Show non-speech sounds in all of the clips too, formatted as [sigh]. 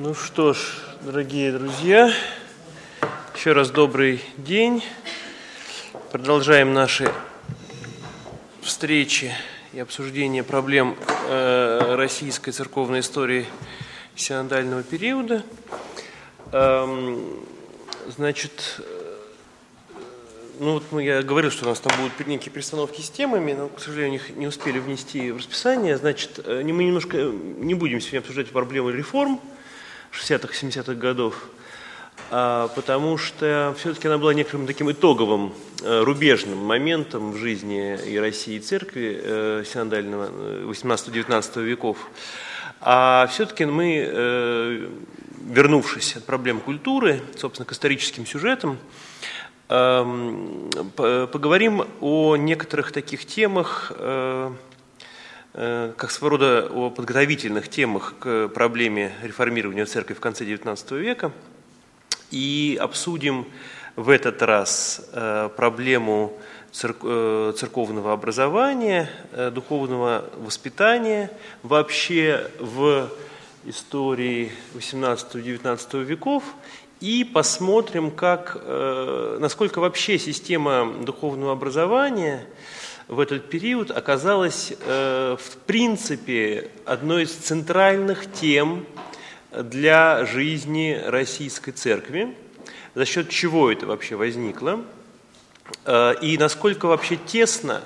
Ну что ж, дорогие друзья, еще раз добрый день. Продолжаем наши встречи и обсуждение проблем э, российской церковной истории синодального периода. Эм, значит, ну вот мы, я говорил, что у нас там будут некие перестановки с темами, но, к сожалению, их не успели внести в расписание. Значит, э, мы немножко не будем сегодня обсуждать проблемы реформ 60-х, 70-х годов, а, потому что все-таки она была некоторым таким итоговым, э, рубежным моментом в жизни и России, и Церкви э, синодального 18-19 веков. А все-таки мы, вернувшись от проблем культуры, собственно, к историческим сюжетам, Эм, поговорим о некоторых таких темах, э, э, как своего рода о подготовительных темах к проблеме реформирования церкви в конце XIX века. И обсудим в этот раз э, проблему церковного образования, духовного воспитания вообще в истории XVIII-XIX веков и посмотрим, как, э, насколько вообще система духовного образования в этот период оказалась э, в принципе одной из центральных тем для жизни российской церкви, за счет чего это вообще возникло, э, и насколько вообще тесно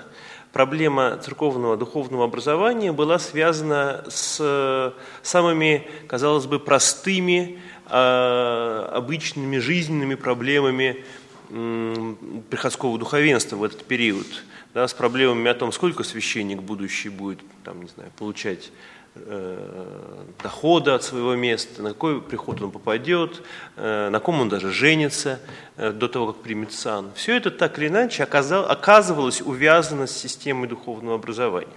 проблема церковного духовного образования была связана с самыми, казалось бы, простыми а, обычными жизненными проблемами приходского духовенства в этот период, да, с проблемами о том, сколько священник будущий будет там, не знаю, получать э, дохода от своего места, на какой приход он попадет, э, на ком он даже женится э, до того, как примет сан. Все это так или иначе оказал, оказывалось увязано с системой духовного образования.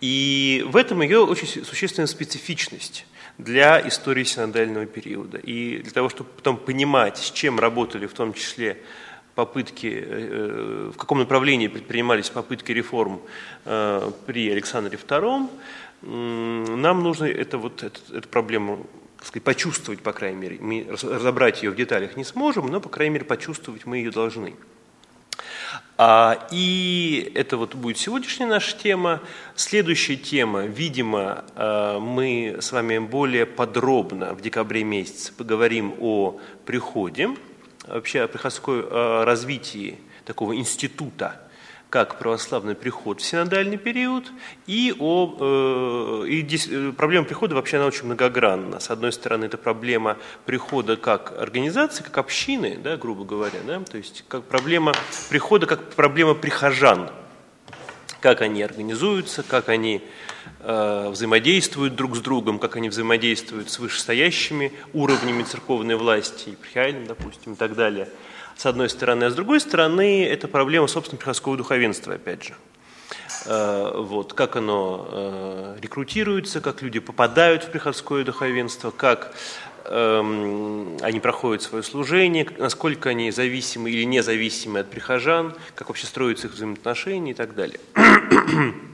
И в этом ее очень существенная специфичность для истории синодального периода. И для того, чтобы потом понимать, с чем работали в том числе попытки, э, э, в каком направлении предпринимались попытки реформ э, при Александре II, нам нужно это, вот, эту, эту проблему так сказать, почувствовать, по крайней мере. Мы разобрать ее в деталях не сможем, но, по крайней мере, почувствовать мы ее должны. А, и это вот будет сегодняшняя наша тема. Следующая тема, видимо, мы с вами более подробно в декабре месяце поговорим о приходе, вообще о приходской развитии такого института как православный приход в синодальный период, и, о, э, и здесь, э, проблема прихода вообще она очень многогранна. С одной стороны, это проблема прихода как организации, как общины, да, грубо говоря, да, то есть как проблема прихода, как проблема прихожан, как они организуются, как они э, взаимодействуют друг с другом, как они взаимодействуют с вышестоящими уровнями церковной власти, епархиальным, допустим, и так далее – с одной стороны, а с другой стороны, это проблема, собственно, приходского духовенства, опять же. Э, вот, как оно э, рекрутируется, как люди попадают в приходское духовенство, как они проходят свое служение, насколько они зависимы или независимы от прихожан, как вообще строятся их взаимоотношения и так далее. [clears throat]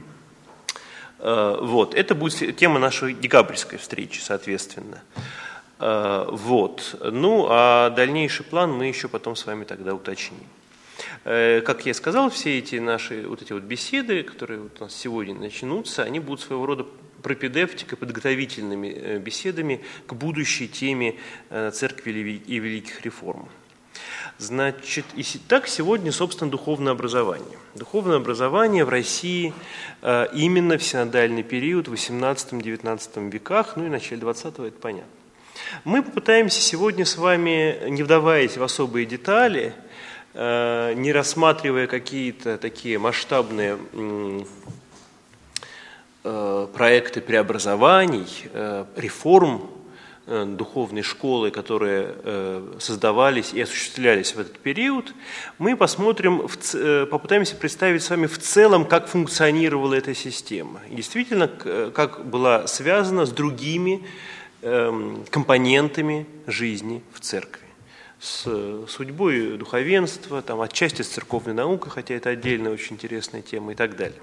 Э, вот, это будет тема нашей декабрьской встречи, соответственно. Э, вот. Ну, а дальнейший план мы еще потом с вами тогда уточним. Э, как я сказал, все эти наши вот эти вот беседы, которые вот у нас сегодня начнутся, они будут своего рода пропедевтикой, подготовительными э, беседами к будущей теме церкви и великих реформ. Значит, и так сегодня, собственно, духовное образование. Духовное образование в России именно в синодальный период, в 18-19 веках, ну и начале 20-го, это понятно. Мы попытаемся сегодня с вами, не вдаваясь в особые детали, э, не рассматривая какие-то такие масштабные э, проекты преобразований, э, реформ духовной школы, которые создавались и осуществлялись в этот период, мы посмотрим, попытаемся представить с вами в целом, как функционировала эта система. Действительно, как была связана с другими Эм, компонентами жизни в церкви с судьбой духовенства, там, отчасти с церковной наукой, хотя это отдельная очень интересная тема и так далее.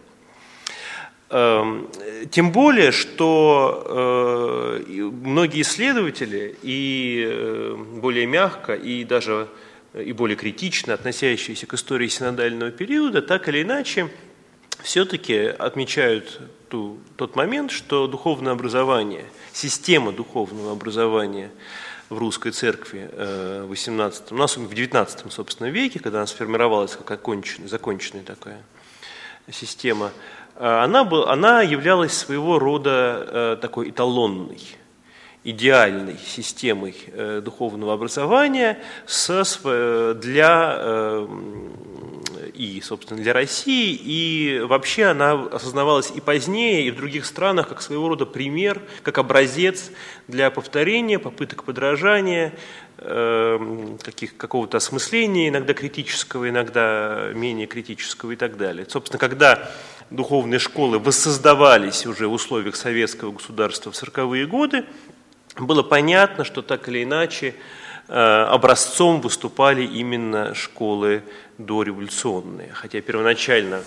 Эм, тем более, что э, многие исследователи и э, более мягко, и даже и более критично относящиеся к истории синодального периода, так или иначе, все-таки отмечают ту, тот момент, что духовное образование, система духовного образования в русской церкви э, в 18 у нас в 19 собственно, веке, когда она сформировалась как оконченная, законченная такая система, э, она, был, она являлась своего рода э, такой эталонной, идеальной системой духовного образования со, для и, собственно, для России, и вообще она осознавалась и позднее, и в других странах как своего рода пример, как образец для повторения, попыток подражания, э, каких, какого-то осмысления, иногда критического, иногда менее критического и так далее. Собственно, когда духовные школы воссоздавались уже в условиях советского государства в 40-е годы, было понятно, что так или иначе Э, образцом выступали именно школы дореволюционные. Хотя первоначально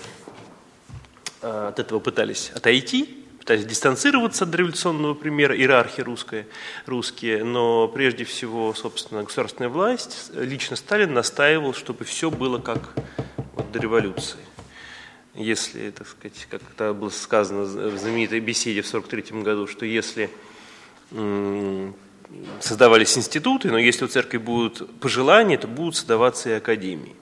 э, от этого пытались отойти, пытались дистанцироваться от революционного примера, иерархии русская, русские, но прежде всего, собственно, государственная власть, лично Сталин настаивал, чтобы все было как вот до революции. Если, так сказать, как это было сказано в знаменитой беседе в 1943 году, что если создавались институты, но если у церкви будут пожелания, то будут создаваться и академии,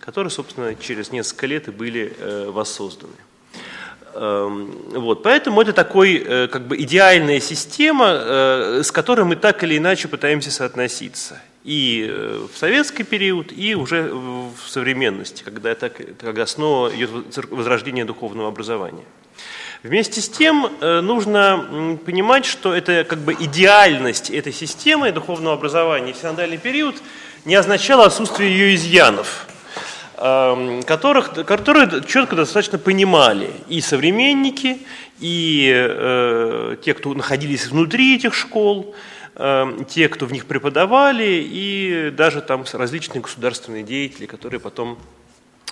которые, собственно, через несколько лет и были э, воссозданы. Эм, вот, поэтому это такой, э, как бы идеальная система, э, с которой мы так или иначе пытаемся соотноситься. И в советский период, и уже в современности, когда, так, когда снова идет духовного образования. Вместе с тем э, нужно понимать, что это как бы идеальность этой системы духовного образования в синодальный период не означала отсутствие ее изъянов, эм, которых, которые четко достаточно понимали и современники, и э, те, кто находились внутри этих школ, э, те, кто в них преподавали, и даже там различные государственные деятели, которые потом,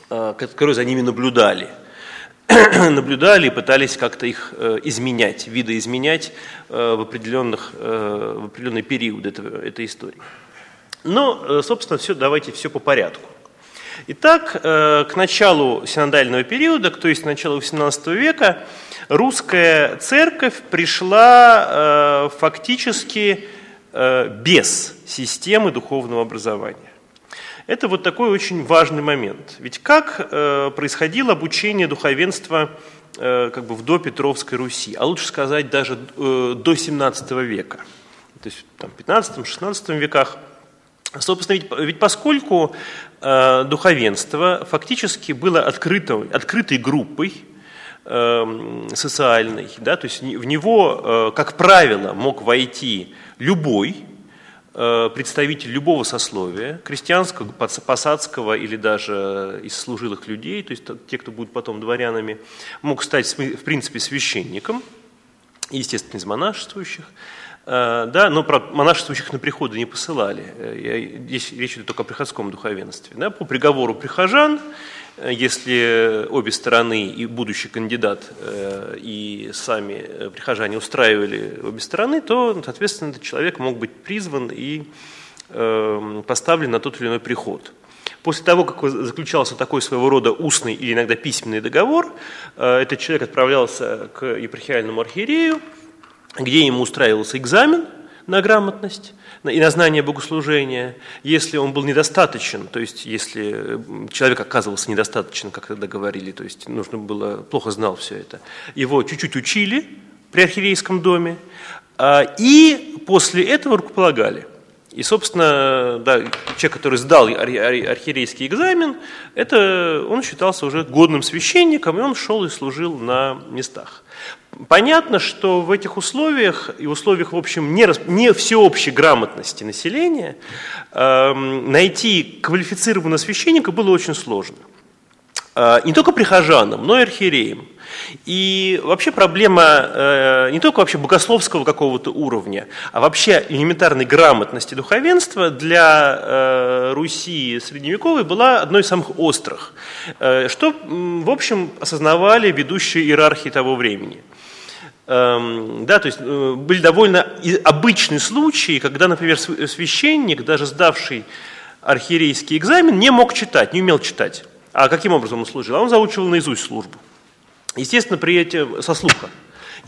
э, которые за ними наблюдали [clears throat] – наблюдали и пытались как-то их э, изменять, видоизменять э, в, определенных, в определенный период этого, этой истории. Но, собственно, все, давайте все по порядку. Итак, к началу синодального периода, то есть к началу XVIII века, русская церковь пришла фактически без системы духовного образования. Это вот такой очень важный момент. Ведь как э, происходило обучение духовенства э, как бы в допетровской Руси, а лучше сказать даже э, до 17 века, то есть там, в 15-16 веках. Собственно, ведь, ведь поскольку э, духовенство фактически было открыто, открытой группой, э, социальной, да, то есть в него, э, как правило, мог войти любой, Э, представитель любого сословия, крестьянского, посадского или даже из служилых людей, то есть те, кто будут потом дворянами, мог стать, в принципе, священником, естественно, из монашествующих, э, да, но про монашествующих на приходы не посылали. Э, здесь речь идет только о приходском духовенстве. Да, по приговору прихожан если обе стороны, и будущий кандидат, э, и сами прихожане устраивали обе стороны, то, соответственно, этот человек мог быть призван и э, поставлен на тот или иной приход. После того, как заключался такой своего рода устный или иногда письменный договор, э, этот человек отправлялся к епархиальному архиерею, где ему устраивался экзамен на грамотность, и на знание богослужения, если он был недостаточен, то есть если человек оказывался недостаточен, как тогда говорили, то есть нужно было, плохо знал все это, его чуть-чуть учили при архиерейском доме, а, и после этого рукополагали. И, собственно, да, человек, который сдал архиерейский экзамен, это он считался уже годным священником, и он шел и служил на местах. Понятно, что в этих условиях и условиях, в общем, не, не всеобщей грамотности населения э, найти квалифицированного священника было очень сложно. Э, не только прихожанам, но и архиереям. И вообще проблема э, не только вообще богословского какого-то уровня, а вообще элементарной грамотности духовенства для э, Руси средневековой была одной из самых острых, э, что, в общем, осознавали ведущие иерархии того времени. Эм, да, то есть э, были довольно обычные случаи, когда, например, священник, даже сдавший архиерейский экзамен, не мог читать, не умел читать. А каким образом он служил? А он заучивал наизусть службу. Естественно, при этом со слуха.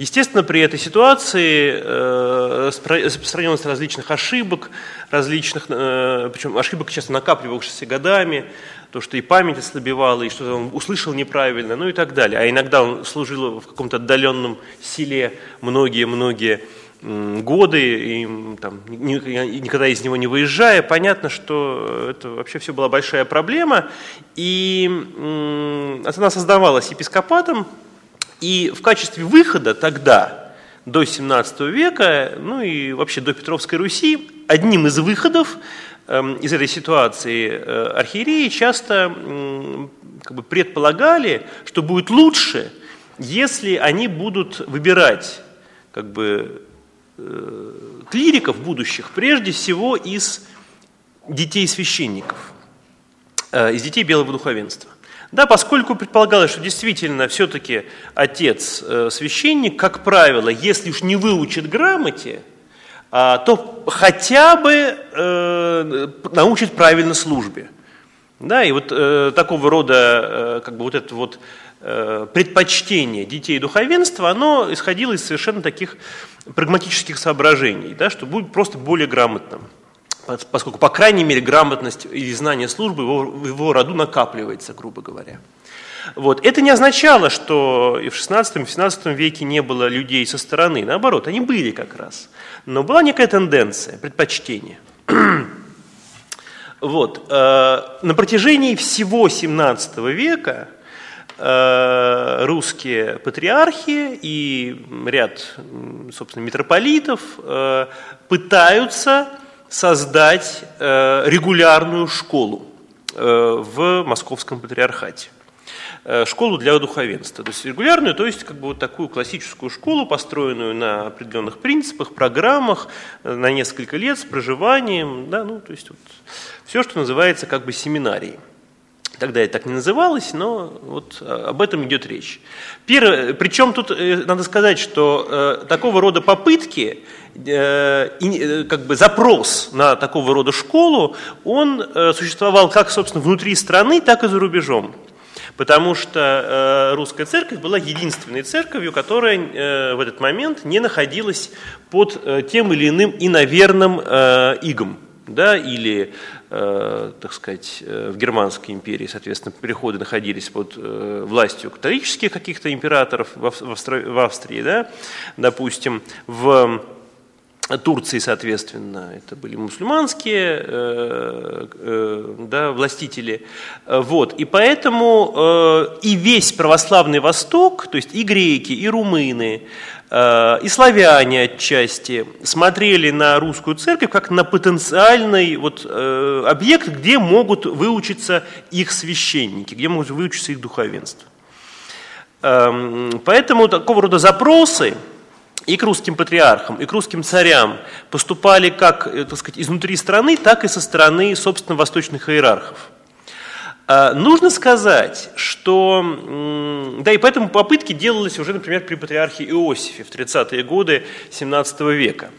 Естественно, при этой ситуации э, распространенность различных ошибок, различных, э, причем ошибок часто накапливавшихся годами, то, что и память ослабевала, и что он услышал неправильно, ну и так далее. А иногда он служил в каком-то отдаленном селе многие-многие годы, и там, никогда из него не выезжая, понятно, что это вообще все была большая проблема, и она создавалась епископатом, и в качестве выхода тогда, до 17 века, ну и вообще до Петровской Руси, одним из выходов эм, из этой ситуации э, архиереи часто как бы предполагали, что будет лучше, если они будут выбирать как бы Э, клириков будущих, прежде всего из детей священников, э, из детей белого духовенства. Да, поскольку предполагалось, что действительно все-таки отец э, священник, как правило, если уж не выучит грамоте, а, то хотя бы научит правильно службе. Да, и вот такого рода, как бы вот это вот предпочтение детей духовенства, оно исходило из совершенно таких прагматических соображений, да, что будет просто более грамотным. Поскольку, по крайней мере, грамотность или знание службы его, в его роду накапливается, грубо говоря. Вот. Это не означало, что и в XVI, и в XVII веке не было людей со стороны. Наоборот, они были как раз. Но была некая тенденция, предпочтение. [clears throat] Вот. Э, на протяжении всего XVII века Э, русские патриархи и ряд, собственно, митрополитов э, пытаются создать э, регулярную школу в московском патриархате школу для духовенства. То есть регулярную, то есть как бы вот такую классическую школу, построенную на определенных принципах, программах, на несколько лет с проживанием, да, ну, то есть вот все, что называется как бы семинарией. Тогда это так не называлось, но вот об этом идет речь. Первое, причем тут э, надо сказать, что э, такого рода попытки, э, как бы запрос на такого рода школу, он существовал как, собственно, внутри страны, так и за рубежом. Потому что русская церковь была единственной церковью, которая в этот момент не находилась под тем или иным иноверным игом да, или, э, так сказать, э, в Германской империи, соответственно, переходы находились под э, властью католических каких-то императоров в, Австро- в Австрии, да, допустим, в Турции, соответственно, это были мусульманские э, э, да, властители. Вот. И поэтому э, и весь православный Восток, то есть и греки, и румыны, Э, и славяне отчасти смотрели на русскую церковь как на потенциальный вот, э, объект, где могут выучиться их священники, где могут выучиться их духовенство. Эм, поэтому такого рода запросы и к русским патриархам, и к русским царям поступали как э, так сказать, изнутри страны, так и со стороны, собственно, восточных иерархов. А, нужно сказать, что, да, и поэтому попытки делались уже, например, при патриархе Иосифе в 30-е годы 17 века.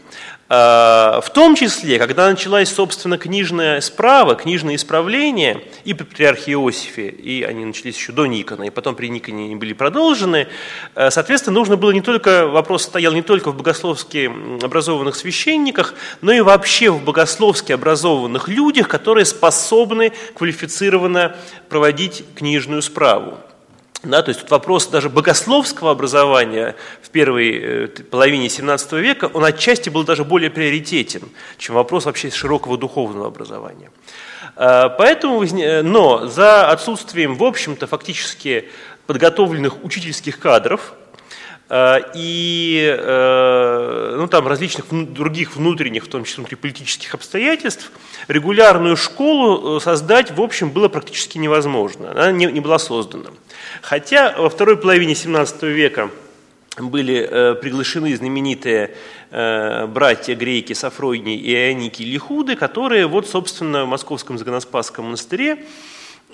А, в том числе, когда началась, собственно, книжная справа, книжное исправление и при патриархе Иосифе, и они начались еще до Никона, и потом при Никоне они были продолжены, а, соответственно, нужно было не только, вопрос стоял не только в богословски образованных священниках, но и вообще в богословски образованных людях, которые способны квалифицированно проводить книжную справу. Да, то есть вопрос даже богословского образования в первой э, половине XVII века, он отчасти был даже более приоритетен, чем вопрос вообще широкого духовного образования. А, поэтому, э, но за отсутствием, в общем-то, фактически подготовленных учительских кадров, и ну, там, различных других внутренних, в том числе внутриполитических обстоятельств, регулярную школу создать, в общем, было практически невозможно. Она не, не была создана. Хотя во второй половине XVII века были э, приглашены знаменитые э, братья греки Сафройний и Ионики Лихуды, которые вот, собственно, в Московском Загоноспасском монастыре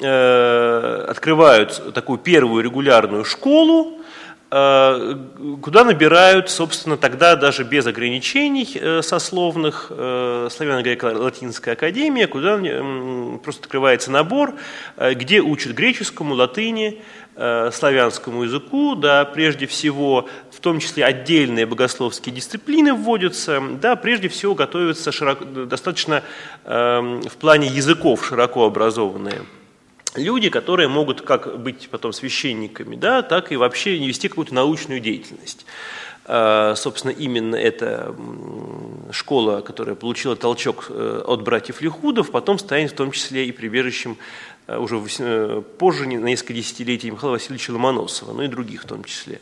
э, открывают такую первую регулярную школу, куда набирают, собственно, тогда даже без ограничений сословных, Славяно-Греко-Латинская академия, куда просто открывается набор, где учат греческому, латыни, Э, славянскому языку, да, прежде всего, в том числе отдельные богословские дисциплины вводятся, да, прежде всего готовятся широко, достаточно э, в плане языков широко образованные люди, которые могут как быть потом священниками, да, так и вообще вести какую-то научную деятельность. Э, собственно, именно эта школа, которая получила толчок э, от братьев Лихудов, потом станет в том числе и прибежищем Э, уже позже, на несколько десятилетий, Михаила Васильевича Ломоносова, ну и других в том числе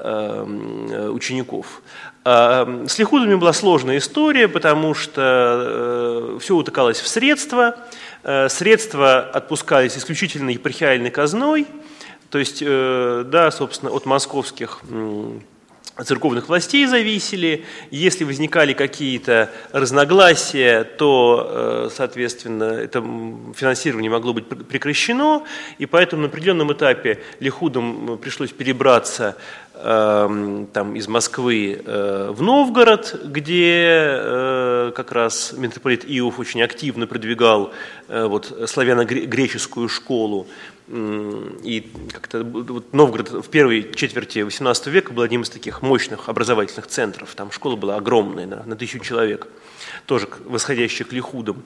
учеников. А, с лихудами была сложная история, потому что все утыкалось в средства, средства отпускались исключительно епархиальной казной, то есть, да, собственно, от московских церковных властей зависели. Если возникали какие-то разногласия, то, э, соответственно, это финансирование могло быть прекращено, и поэтому на определенном этапе Лихудам пришлось перебраться эм, там, из Москвы э, в Новгород, где э, как раз митрополит Иов очень активно продвигал вот, славяно-греческую школу. И как-то вот Новгород в первой четверти XVIII века был одним из таких мощных образовательных центров. Там школа была огромная, на, на тысячу человек, тоже восходящих к лихудам.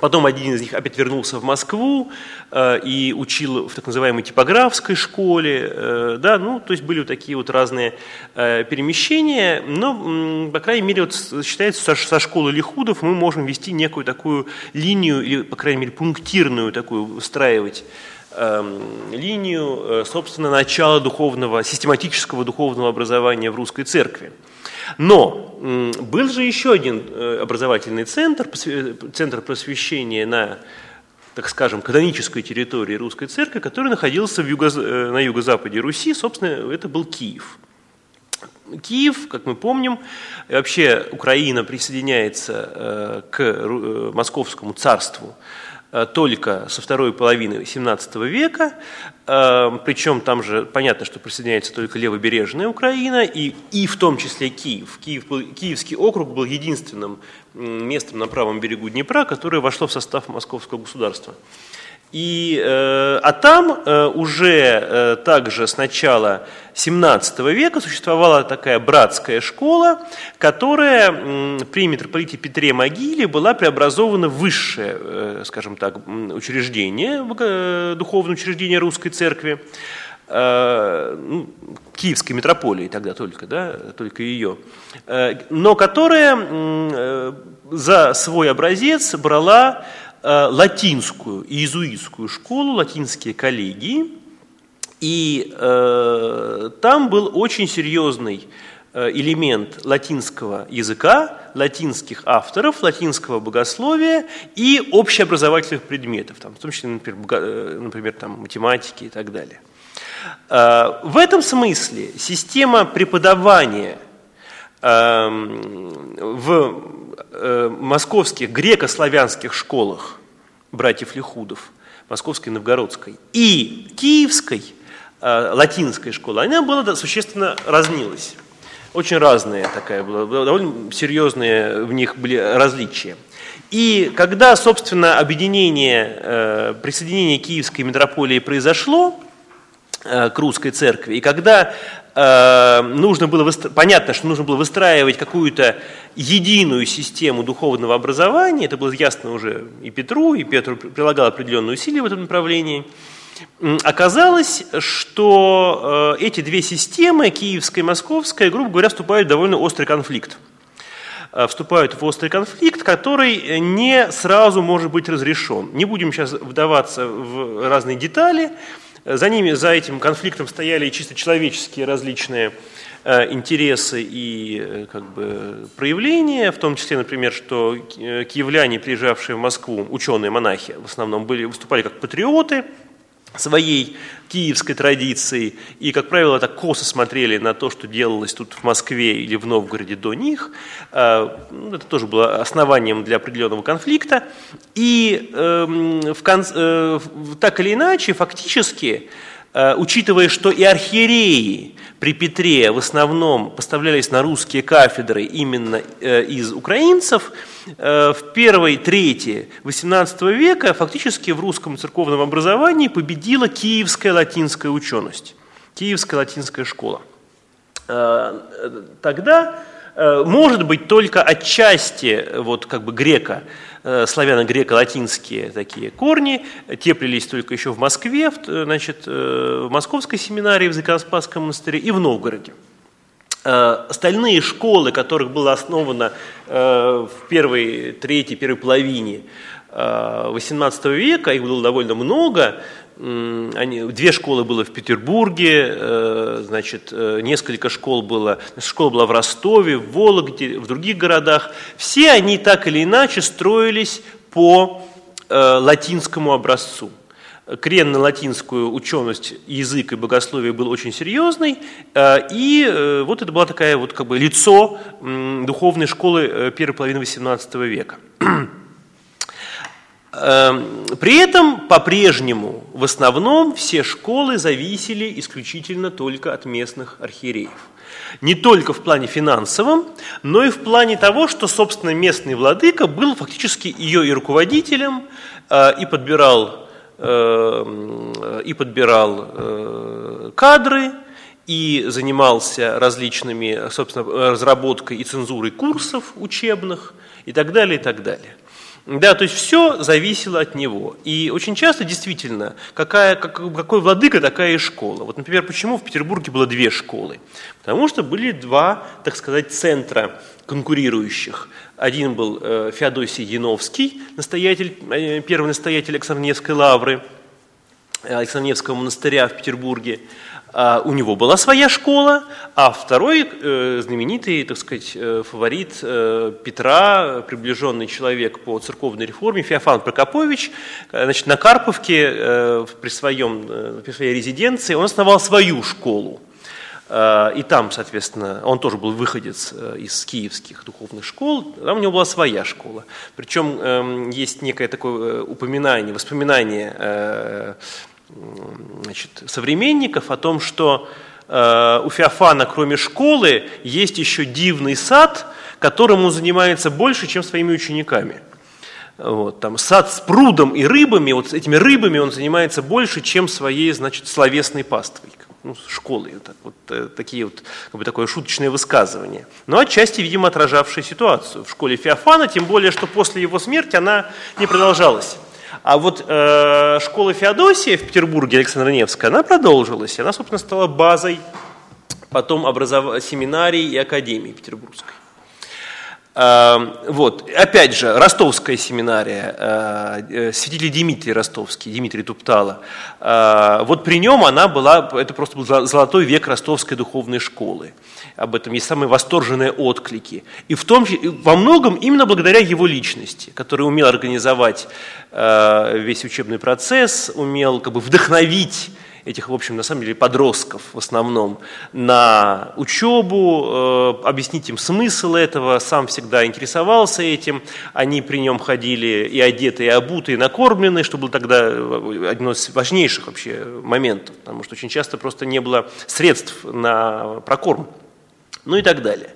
Потом один из них опять вернулся в Москву э, и учил в так называемой типографской школе. Э, да, ну, то есть были вот такие вот разные э, перемещения. Но, по крайней мере, вот считается, со, со школы Лихудов мы можем вести некую такую линию, или, по крайней мере, пунктирную такую устраивать линию, э, собственно, начала духовного, систематического духовного образования в русской церкви. Но был же еще один э, образовательный центр, центр просвещения на, так скажем, канонической территории русской церкви, который находился в юго, э, на юго-западе Руси, собственно, это был Киев. Киев, как мы помним, вообще Украина присоединяется к Московскому царству только со второй половины XVII века, э, причем там же понятно, что присоединяется только левобережная Украина и, и в том числе Киев. Киев был, Киевский округ был единственным местом на правом берегу Днепра, которое вошло в состав московского государства. И, э, а там э, уже э, также с начала 17 века существовала такая братская школа, которая э, при митрополите Петре Могиле была преобразована в высшее, э, скажем так, учреждение, э, духовное учреждение русской церкви, э, ну, Киевской митрополии тогда только, да, только ее, э, но которая э, за свой образец брала Э, латинскую иезуитскую школу, латинские коллегии, и э, там был очень серьезный э, элемент латинского языка, латинских авторов, латинского богословия и общеобразовательных предметов, там, в том числе, например, э, например там, математики и так далее. В этом смысле система преподавания в э, московских греко-славянских школах братьев Лихудов, московской новгородской, и киевской э, латинской школы, она была существенно разнилась. Очень разные такая была, довольно серьезные в них были различия. И когда, собственно, объединение, э, присоединение Киевской митрополии произошло к русской церкви, и когда Э, нужно было, понятно, что нужно было выстраивать какую-то единую систему духовного образования, это было ясно уже и Петру, и Петр прилагал определенные усилия в этом направлении. Оказалось, что э, эти две системы, киевская и московская, грубо говоря, вступают в довольно острый конфликт э, вступают в острый конфликт, который не сразу может быть разрешен. Не будем сейчас вдаваться в разные детали, за ними, за этим конфликтом стояли чисто человеческие различные интересы и как бы, проявления, в том числе, например, что киевляне, приезжавшие в Москву, ученые-монахи в основном, были, выступали как патриоты, своей киевской традиции и, как правило, так косо смотрели на то, что делалось тут в Москве или в Новгороде до них. А, ну, это тоже было основанием для определенного конфликта. И эм, в конце, э, так или иначе, фактически, э, учитывая, что и архиереи при Петре в основном поставлялись на русские кафедры именно э, из украинцев, э, в первой трети XVIII века фактически в русском церковном образовании победила киевская латинская ученость, киевская латинская школа. Э, тогда, может быть, только отчасти вот как бы грека славяно-греко-латинские такие корни, теплились только еще в Москве, значит, э, в Московской семинарии, в Законоспасском монастыре и в Новгороде. Э, остальные школы, которых было основано в первой, третьей, первой половине XVIII века, их было довольно много, они, две школы было в Петербурге, э, значит, э, несколько школ было, школа была в Ростове, в Вологде, в других городах. Все они так или иначе строились по э, латинскому образцу. Крен на латинскую ученость, язык и богословие был очень серьезный, и вот это было такая вот как бы лицо духовной школы первой половины XVIII века. [clears throat] Эм, при этом по-прежнему в основном все школы зависели исключительно только от местных архиереев. Не только в плане финансовом, но и в плане того, что, собственно, местный владыка был фактически ее и руководителем, э, и подбирал, э, и подбирал э, кадры, и занимался различными, собственно, разработкой и цензурой курсов учебных и так далее, и так далее. Да, то есть все зависело от него. И очень часто действительно, какая, как, какой владыка, такая и школа. Вот, например, почему в Петербурге было две школы? Потому что были два, так сказать, центра конкурирующих. Один был э, Феодосий Яновский, настоятель, э, первый настоятель Александр лавры, э, Александр монастыря в Петербурге. А у него была своя школа, а второй э, знаменитый, так сказать, э, фаворит э, Петра, приближенный человек по церковной реформе, Феофан Прокопович, значит, на Карповке при, своем, при своей резиденции он основал свою школу. И там, соответственно, он тоже был выходец из киевских духовных школ, там у него была своя школа. Причем эм, есть некое такое упоминание, воспоминание значит, современников о том, что э, у Феофана, кроме школы, есть еще дивный сад, которым он занимается больше, чем своими учениками. Вот, там сад с прудом и рыбами, вот с этими рыбами он занимается больше, чем своей, значит, словесной паствой, ну, школой. Вот, вот, э, такие вот, как бы такое шуточное высказывание. Но отчасти, видимо, отражавшее ситуацию в школе Феофана, тем более, что после его смерти она не продолжалась. А вот э, школа Феодосия в Петербурге, Александра Невская, она продолжилась. Она, собственно, стала базой потом образов... семинарии и академии петербургской. Эм, вот, опять же, ростовская семинария, э, э, святитель Дмитрий Ростовский, Дмитрий Туптала. Э, вот при нем она была, это просто был золотой век ростовской духовной школы. Об этом есть самые восторженные отклики. И в том, во многом именно благодаря его личности, который умел организовать весь учебный процесс, умел как бы вдохновить этих, в общем, на самом деле подростков в основном, на учебу, э, объяснить им смысл этого, сам всегда интересовался этим, они при нем ходили и одеты, и обуты, и накормлены, что было тогда э, один из важнейших вообще моментов, потому что очень часто просто не было средств на прокорм, ну и так далее.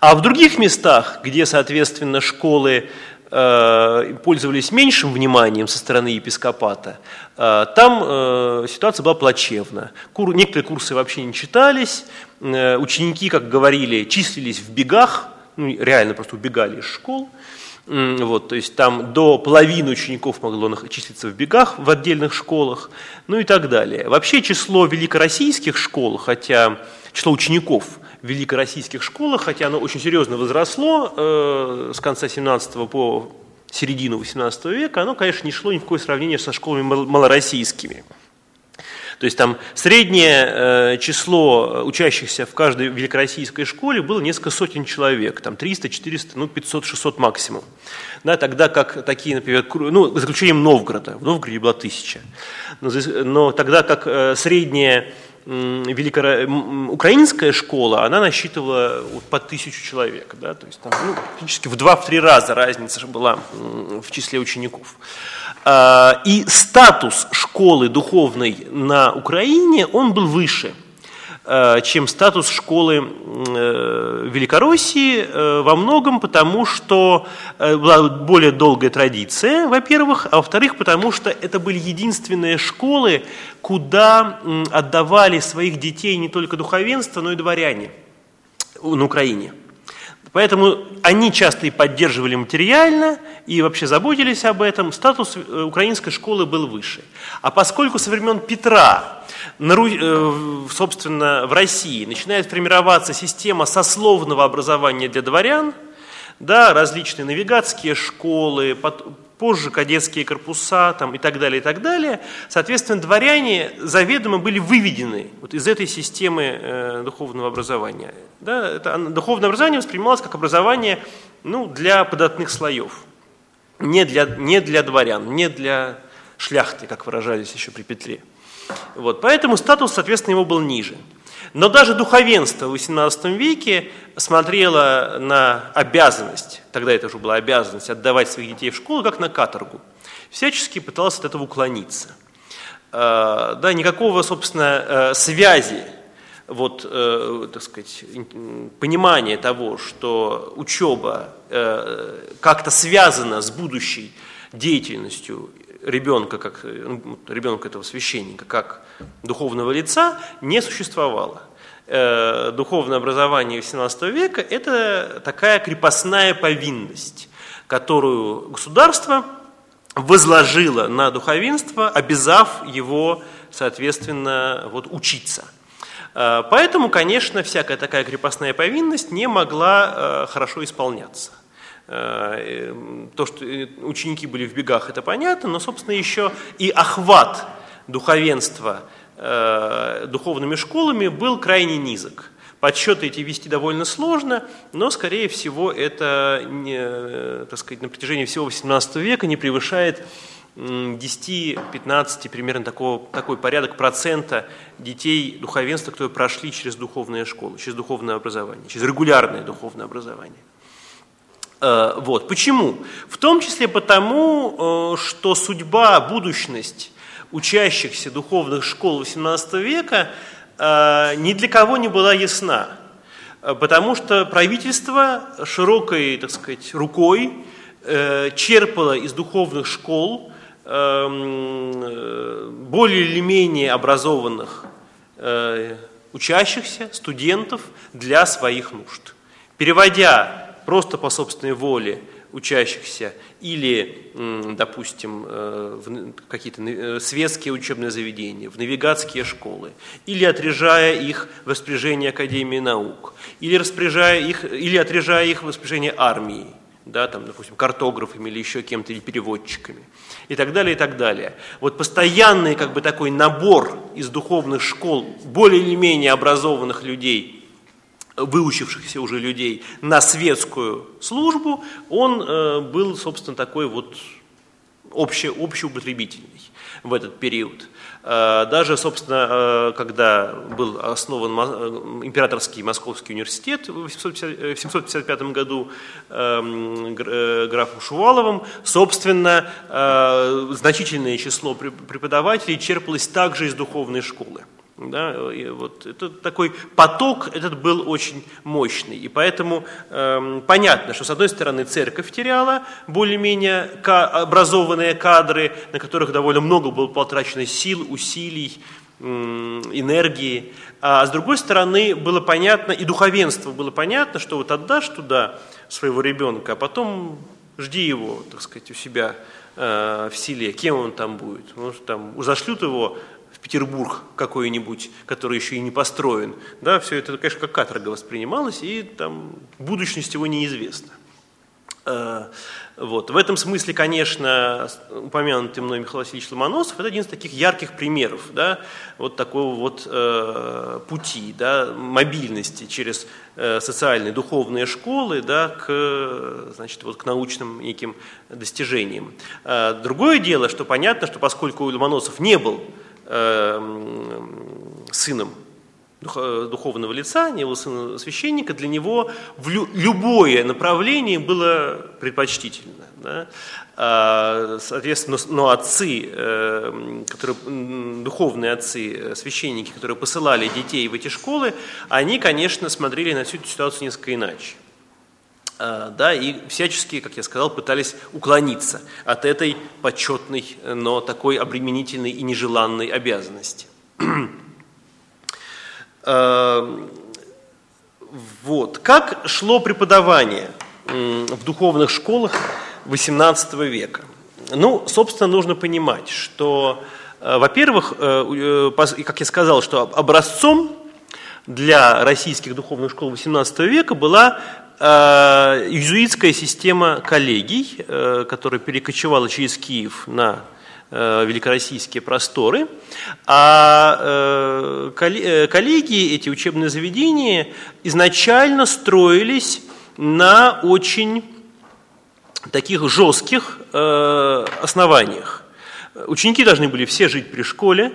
А в других местах, где, соответственно, школы пользовались меньшим вниманием со стороны епископата, э, там э, ситуация была плачевна. Некоторые курсы вообще не читались, ученики, как говорили, числились в бегах, ну, реально просто убегали из школ. Вот, то есть там до половины учеников могло числиться в бегах в отдельных школах, ну и так далее. Вообще число великороссийских школ, хотя число учеников в великороссийских школах, хотя оно очень серьезно возросло э, с конца 17 по середину 18 века, оно, конечно, не шло ни в какое сравнение со школами малороссийскими. То есть там среднее число учащихся в каждой великороссийской школе было несколько сотен человек, там 300, 400, ну 500, 600 максимум. Да, тогда как такие, например, ну, за исключением Новгорода, в Новгороде была тысяча, но, но тогда как среднее великоро... украинская школа, она насчитывала по тысячу человек, да, то есть там, ну, практически в два-три раза разница была в числе учеников. А, и статус школы духовной на Украине, он был выше – чем статус школы э, Великороссии э, во многом потому, что была более долгая традиция, во-первых, а во-вторых, потому что это были единственные школы, куда отдавали своих детей не только духовенство, но и дворяне на Украине. Поэтому они часто и поддерживали материально, и вообще заботились об этом. Статус украинской школы был выше. А поскольку со времен Петра Э, собственно, в России начинает формироваться система сословного образования для дворян, да, различные навигатские школы, позже кадетские корпуса там, и так далее, и так далее. Соответственно, дворяне заведомо были выведены вот из этой системы э, духовного образования. Да, это, духовное образование воспринималось как образование ну, для податных слоев, не для, не для дворян, не для шляхты, как выражались еще при Петре. Вот, поэтому статус, соответственно, его был ниже. Но даже духовенство в XVIII веке смотрело на обязанность, тогда это уже была обязанность, отдавать своих детей в школу, как на каторгу. Всячески пытался от этого уклониться. А, да, никакого, собственно, э, связи, вот, э, так сказать, понимания того, что учеба э, как-то связана с будущей деятельностью ребенка, как ну, ребенка этого священника, как духовного лица, не существовало. Э, духовное образование XVII века – это такая крепостная повинность, которую государство возложило на духовенство, обязав его, соответственно, вот, учиться. Э, поэтому, конечно, всякая такая крепостная повинность не могла э, хорошо исполняться. Э, то, что э, ученики были в бегах, это понятно, но, собственно, еще и охват духовенства э, духовными школами был крайне низок. Подсчеты эти вести довольно сложно, но, скорее всего, это, не, так сказать, на протяжении всего XVIII века не превышает 10-15 примерно такого, такой порядок процента детей духовенства, которые прошли через духовные школы, через духовное образование, через регулярное духовное образование. Э, вот. Почему? В том числе потому, э, что судьба, будущность учащихся духовных школ XVIII века э, ни для кого не была ясна. Потому что правительство широкой, так сказать, рукой черпало из духовных школ эм, более или менее образованных учащихся, студентов для своих нужд. Переводя просто по собственной воле учащихся или, допустим, э, какие-то э, светские учебные заведения, в навигатские школы, или отрежая их в распоряжение Академии наук, или, распоряжая их, или отрежая их в распоряжение армии, да, там, допустим, картографами или еще кем-то, или переводчиками, и так далее, и так далее. Вот постоянный как бы такой набор из духовных школ более или менее образованных людей выучившихся уже людей на светскую службу, он э, был, собственно, такой вот обще, общеупотребительный в этот период. Э, даже, собственно, э, когда был основан Императорский Московский университет в 755 году эм, графом Шуваловым, собственно, значительное число преподавателей черпалось также из духовной школы. Да, и вот это такой поток этот был очень мощный. И поэтому э, понятно, что с одной стороны церковь теряла более-менее образованные кадры, на которых довольно много было потрачено сил, усилий, энергии. А с другой стороны было понятно, и духовенство было понятно, что вот отдашь туда своего ребенка, а потом жди его, так сказать, у себя э, в селе, кем он там будет. Может, там зашлют его Петербург какой-нибудь, который еще и не построен. Да, все это, конечно, как каторга воспринималось, и там будущность его неизвестна. Вот. В этом смысле, конечно, упомянутый мной Михаил Васильевич Ломоносов – это один из таких ярких примеров да, вот такого вот э, пути, да, мобильности через э, социальные, духовные школы да, к, значит, вот, к научным неким достижениям. Э, другое дело, что понятно, что поскольку Ломоносов не был э, сыном духовного лица, не был сына священника, для него в любое направление было предпочтительно. Да? А, соответственно, но отцы, э, которые, духовные отцы, э, священники, которые посылали детей в эти школы, они, конечно, смотрели на всю эту ситуацию несколько иначе. А, да, и всячески, как я сказал, пытались уклониться от этой почетной, но такой обременительной и нежеланной обязанности. Эм, [clears throat] вот. Как шло преподавание в духовных школах XVIII века? Ну, собственно, нужно понимать, что, э, во-первых, э, э, как я сказал, что образцом для российских духовных школ XVIII века была иезуитская система коллегий, которая перекочевала через Киев на Э, великороссийские просторы, а э, э, коллегии, эти учебные заведения изначально строились на очень таких жестких основаниях. Ученики должны были все жить при школе,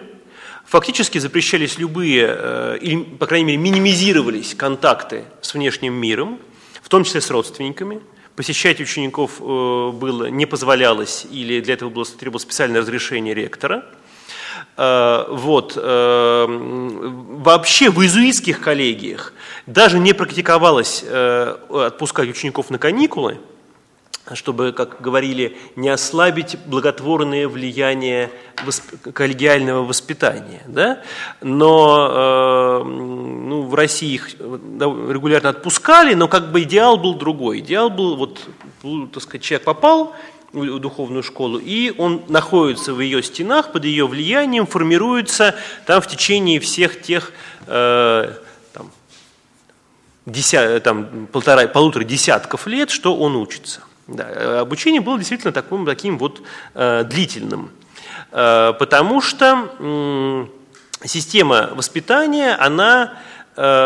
фактически запрещались любые, или, по крайней мере, минимизировались контакты с внешним миром, том числе с родственниками – посещать учеников э, было, не позволялось, или для этого было требовалось специальное разрешение ректора. Э, вот. Э, вообще в иезуитских коллегиях даже не практиковалось отпускать учеников на каникулы – чтобы, как говорили, не ослабить благотворное влияние восп... коллегиального воспитания. Да? Но э, ну, в России их регулярно отпускали, но как бы идеал был другой. Идеал был, вот, так сказать, человек попал в духовную школу, и он находится в ее стенах, под ее влиянием, формируется там в течение всех тех э, там, десят, там, полтора, полутора десятков лет, что он учится. Да, э, обучение было действительно таким, таким вот э, длительным, э, потому что э, система воспитания, она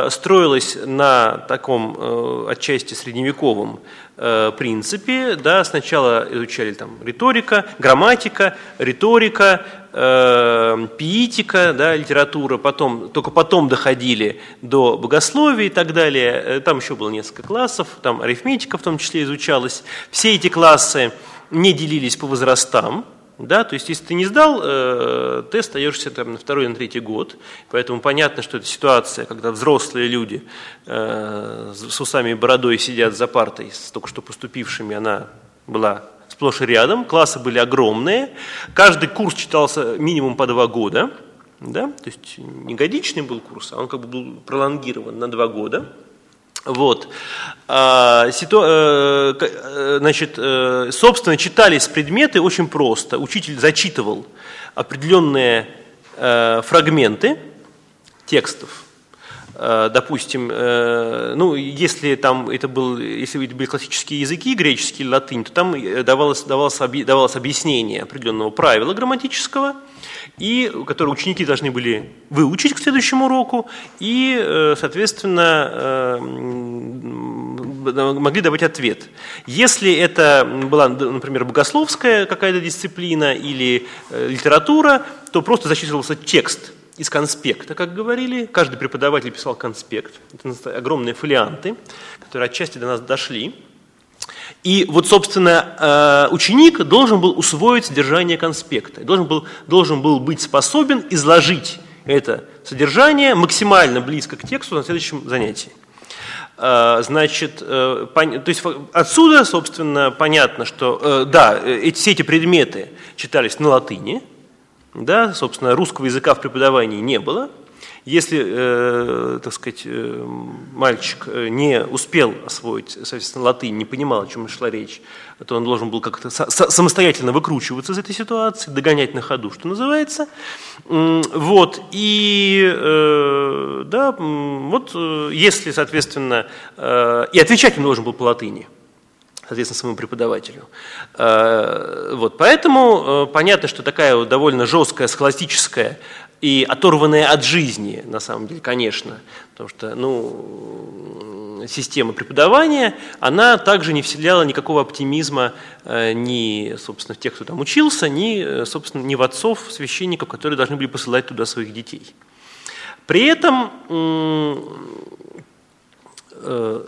строилась на таком э, отчасти средневековом э, принципе. Да, сначала изучали там риторика, грамматика, риторика, э, пиитика, да, литература, потом, только потом доходили до богословия и так далее. Э, там еще было несколько классов, там арифметика в том числе изучалась. Все эти классы не делились по возрастам, да, то есть, если ты не сдал э, тест, остаешься там на второй, на третий год. Поэтому понятно, что это ситуация, когда взрослые люди э, с усами и бородой сидят за партой с только что поступившими, она была сплошь и рядом, классы были огромные, каждый курс читался минимум по два года, да? то есть не годичный был курс, а он как бы был пролонгирован на два года. Вот. А, ситу... Э, значит, э, собственно, читались предметы очень просто. Учитель зачитывал определенные фрагменты текстов, допустим, ну, если там это был, если это были классические языки, греческий, латынь, то там давалось, давалось, давалось объяснение определенного правила грамматического, и, которое ученики должны были выучить к следующему уроку, и, соответственно, могли давать ответ. Если это была, например, богословская какая-то дисциплина или литература, то просто зачитывался текст – из конспекта, как говорили. Каждый преподаватель писал конспект. Это огромные фолианты, которые отчасти до нас дошли. И вот, собственно, э, ученик должен был усвоить содержание конспекта, должен был, должен был быть способен изложить это содержание максимально близко к тексту на следующем занятии. Э, значит, э, то есть отсюда, собственно, понятно, что, да, эти, все эти предметы читались на латыни, да, собственно, русского языка в преподавании не было. Если, э, так сказать, э, мальчик э, не успел освоить, соответственно, латынь, не понимал, о чем шла речь, то он должен был как-то самостоятельно выкручиваться из этой ситуации, догонять на ходу, что называется. Вот, и, да, вот, если, соответственно, и отвечать он должен был по латыни. Соответственно, своему преподавателю. Вот, поэтому понятно, что такая вот довольно жесткая схоластическая и оторванная от жизни, на самом деле, конечно, потому что, ну, система преподавания, она также не вселяла никакого оптимизма ни, собственно, в тех, кто там учился, ни, собственно, ни в отцов, священников, которые должны были посылать туда своих детей. При этом Э,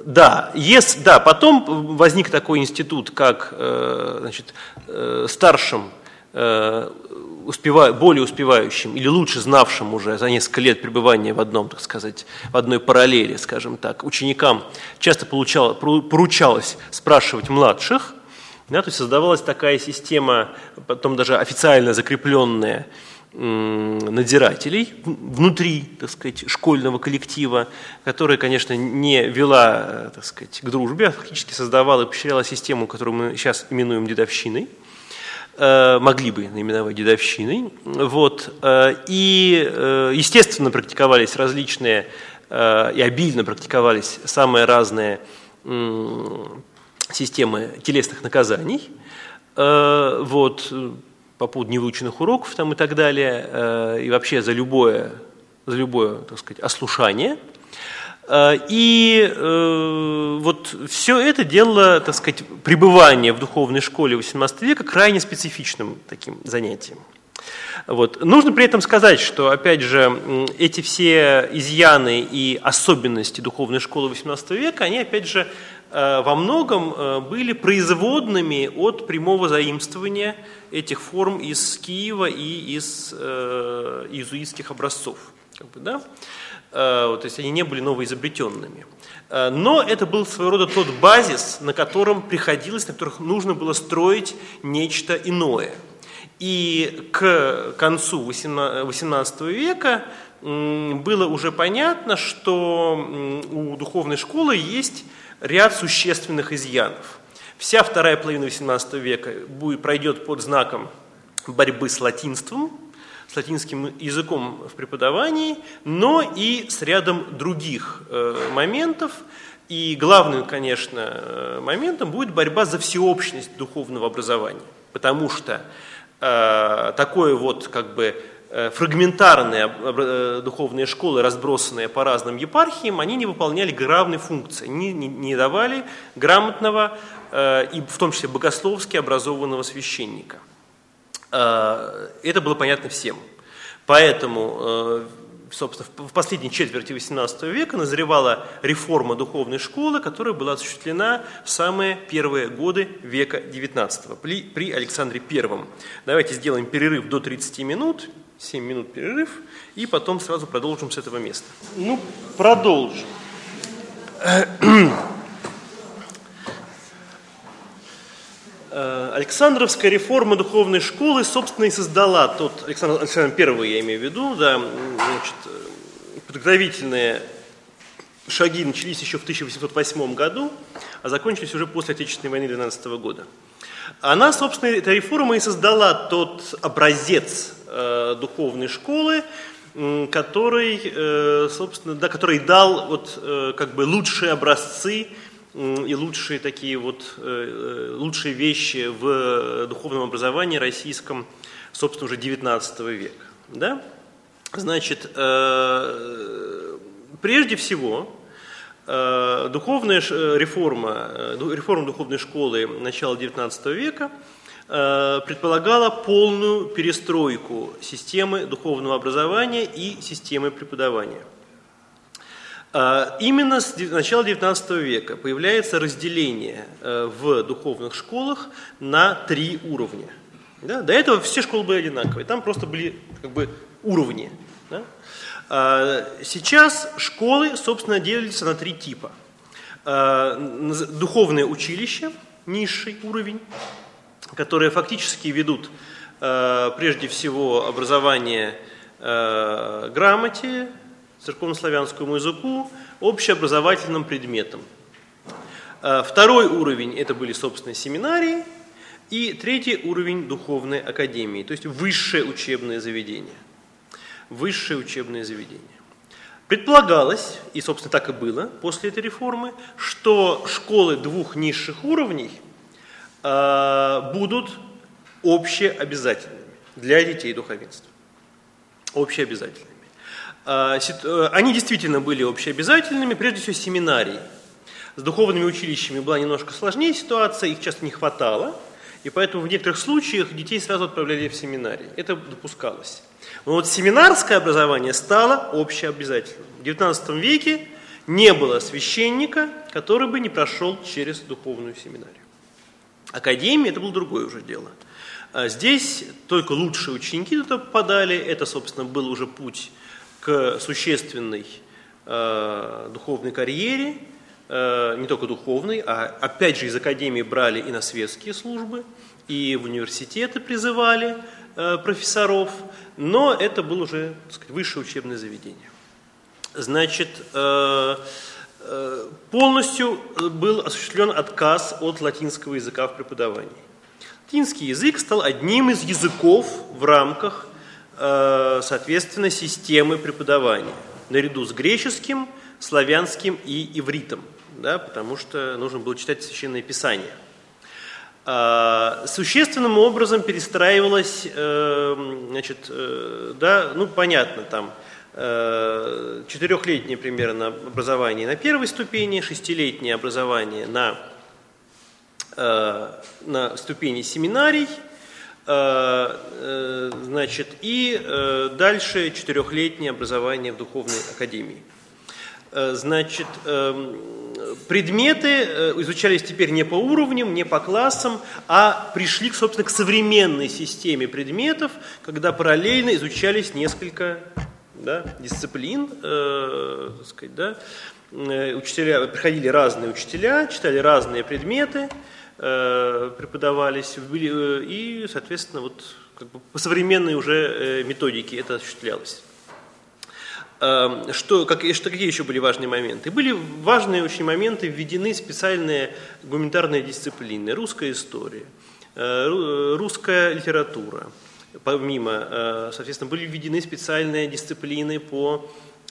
да, yes, да, потом возник такой институт, как э, значит, э, старшим, успева, более успевающим или лучше знавшим уже за несколько лет пребывания в одном, так сказать, в одной параллели, скажем так, ученикам часто получало, поручалось спрашивать младших, да, то есть создавалась такая система, потом даже официально закрепленная, надзирателей внутри, так сказать, школьного коллектива, которая, конечно, не вела, так сказать, к дружбе, а фактически создавала и поощряла систему, которую мы сейчас именуем дедовщиной, э, могли бы наименовать дедовщиной. Вот. Э, и, э, естественно, практиковались различные и обильно практиковались самые разные системы телесных наказаний. Вот по поводу невыученных уроков там и так далее, э, и вообще за любое, за любое, так сказать, ослушание. Э, и э, вот все это делало, так сказать, пребывание в духовной школе XVIII века крайне специфичным таким занятием. Вот. Нужно при этом сказать, что, опять же, эти все изъяны и особенности духовной школы XVIII века, они, опять же, во многом э, были производными от прямого заимствования этих форм из Киева и из э, иезуитских образцов. Как бы, да? То есть они не были новоизобретенными. Но это был своего рода тот базис, на котором приходилось, на которых нужно было строить нечто иное. И к концу XVIII века было уже понятно, что у духовной школы есть ряд существенных изъянов. Вся вторая половина XVIII века будет, пройдет под знаком борьбы с латинством, с латинским языком в преподавании, но и с рядом других э, моментов. И главным, конечно, э, моментом будет борьба за всеобщность духовного образования, потому что э, такое вот как бы фрагментарные э, духовные школы, разбросанные по разным епархиям, они не выполняли главной функции, не, не давали грамотного э, и в том числе богословски образованного священника. Это было понятно всем. Поэтому, собственно, в последней четверти XVIII века назревала реформа духовной школы, которая была осуществлена в самые первые годы века XIX при, при Александре I. Давайте сделаем перерыв до 30 минут, 7 минут перерыв, и потом сразу продолжим с этого места. Ну, продолжим. Э, Александровская реформа духовной школы, собственно, и создала тот, Александр, Александр I я имею в виду, да, значит, подготовительные шаги начались еще в 1808 году, а закончились уже после Отечественной войны 12 года. Она, собственно, эта реформа и создала тот образец Э, духовной школы, который, э, собственно, да, который дал вот, э, как бы лучшие образцы и лучшие такие вот, лучшие вещи в духовном образовании российском, собственно, уже 19 века. Да? Значит, прежде всего, духовная реформа, реформа духовной школы начала XIX века – Э, предполагала полную перестройку системы духовного образования и системы преподавания. Э, именно с начала XIX века появляется разделение э, в духовных школах на три уровня. Да? До этого все школы были одинаковые, там просто были как бы, уровни. Да? Сейчас школы, собственно, делятся на три типа. Духовное училище, низший уровень, которые фактически ведут э, прежде всего образование э, грамоте, церковнославянскому языку, общеобразовательным предметам. Э, второй уровень – это были, собственно, семинарии, и третий уровень – духовной академии, то есть высшее учебное заведение. Высшее учебное заведение. Предполагалось, и, собственно, так и было после этой реформы, что школы двух низших уровней будут общеобязательными для детей духовенства. Общеобязательными. Э, э, они действительно были общеобязательными, прежде всего семинарии. С духовными училищами была немножко сложнее ситуация, их часто не хватало, и поэтому в некоторых случаях детей сразу отправляли в семинарии. Это допускалось. Но вот семинарское образование стало общеобязательным. В XIX веке не было священника, который бы не прошел через духовную семинарию. Академия – это было другое уже дело. А здесь только лучшие ученики туда попадали. Это, собственно, был уже путь к существенной э, духовной карьере, э, не только духовной, а опять же из академии брали и на светские службы, и в университеты призывали э, профессоров, но это было уже так сказать, высшее учебное заведение. Значит, э, полностью был осуществлен отказ от латинского языка в преподавании. Латинский язык стал одним из языков в рамках, э, соответственно, системы преподавания, наряду с греческим, славянским и ивритом, да, потому что нужно было читать священное писание. Существенным образом перестраивалось, значит, да, ну понятно, там четырехлетнее примерно образование на первой ступени, шестилетнее образование на Э, на ступени семинарий, э, э, значит, и дальше четырехлетнее образование в духовной академии. Значит, предметы изучались теперь не по уровням, не по классам, а пришли, собственно, к современной системе предметов, когда параллельно изучались несколько да, дисциплин, э, так сказать, да, учителя, приходили разные учителя, читали разные предметы, Э, преподавались, э, и, соответственно, вот как бы по современной уже э, методике это осуществлялось. Эм, что, как, что, какие еще были важные моменты? Были важные очень моменты, введены специальные гуманитарные дисциплины, русская история, русская литература. Помимо, соответственно, были введены специальные дисциплины по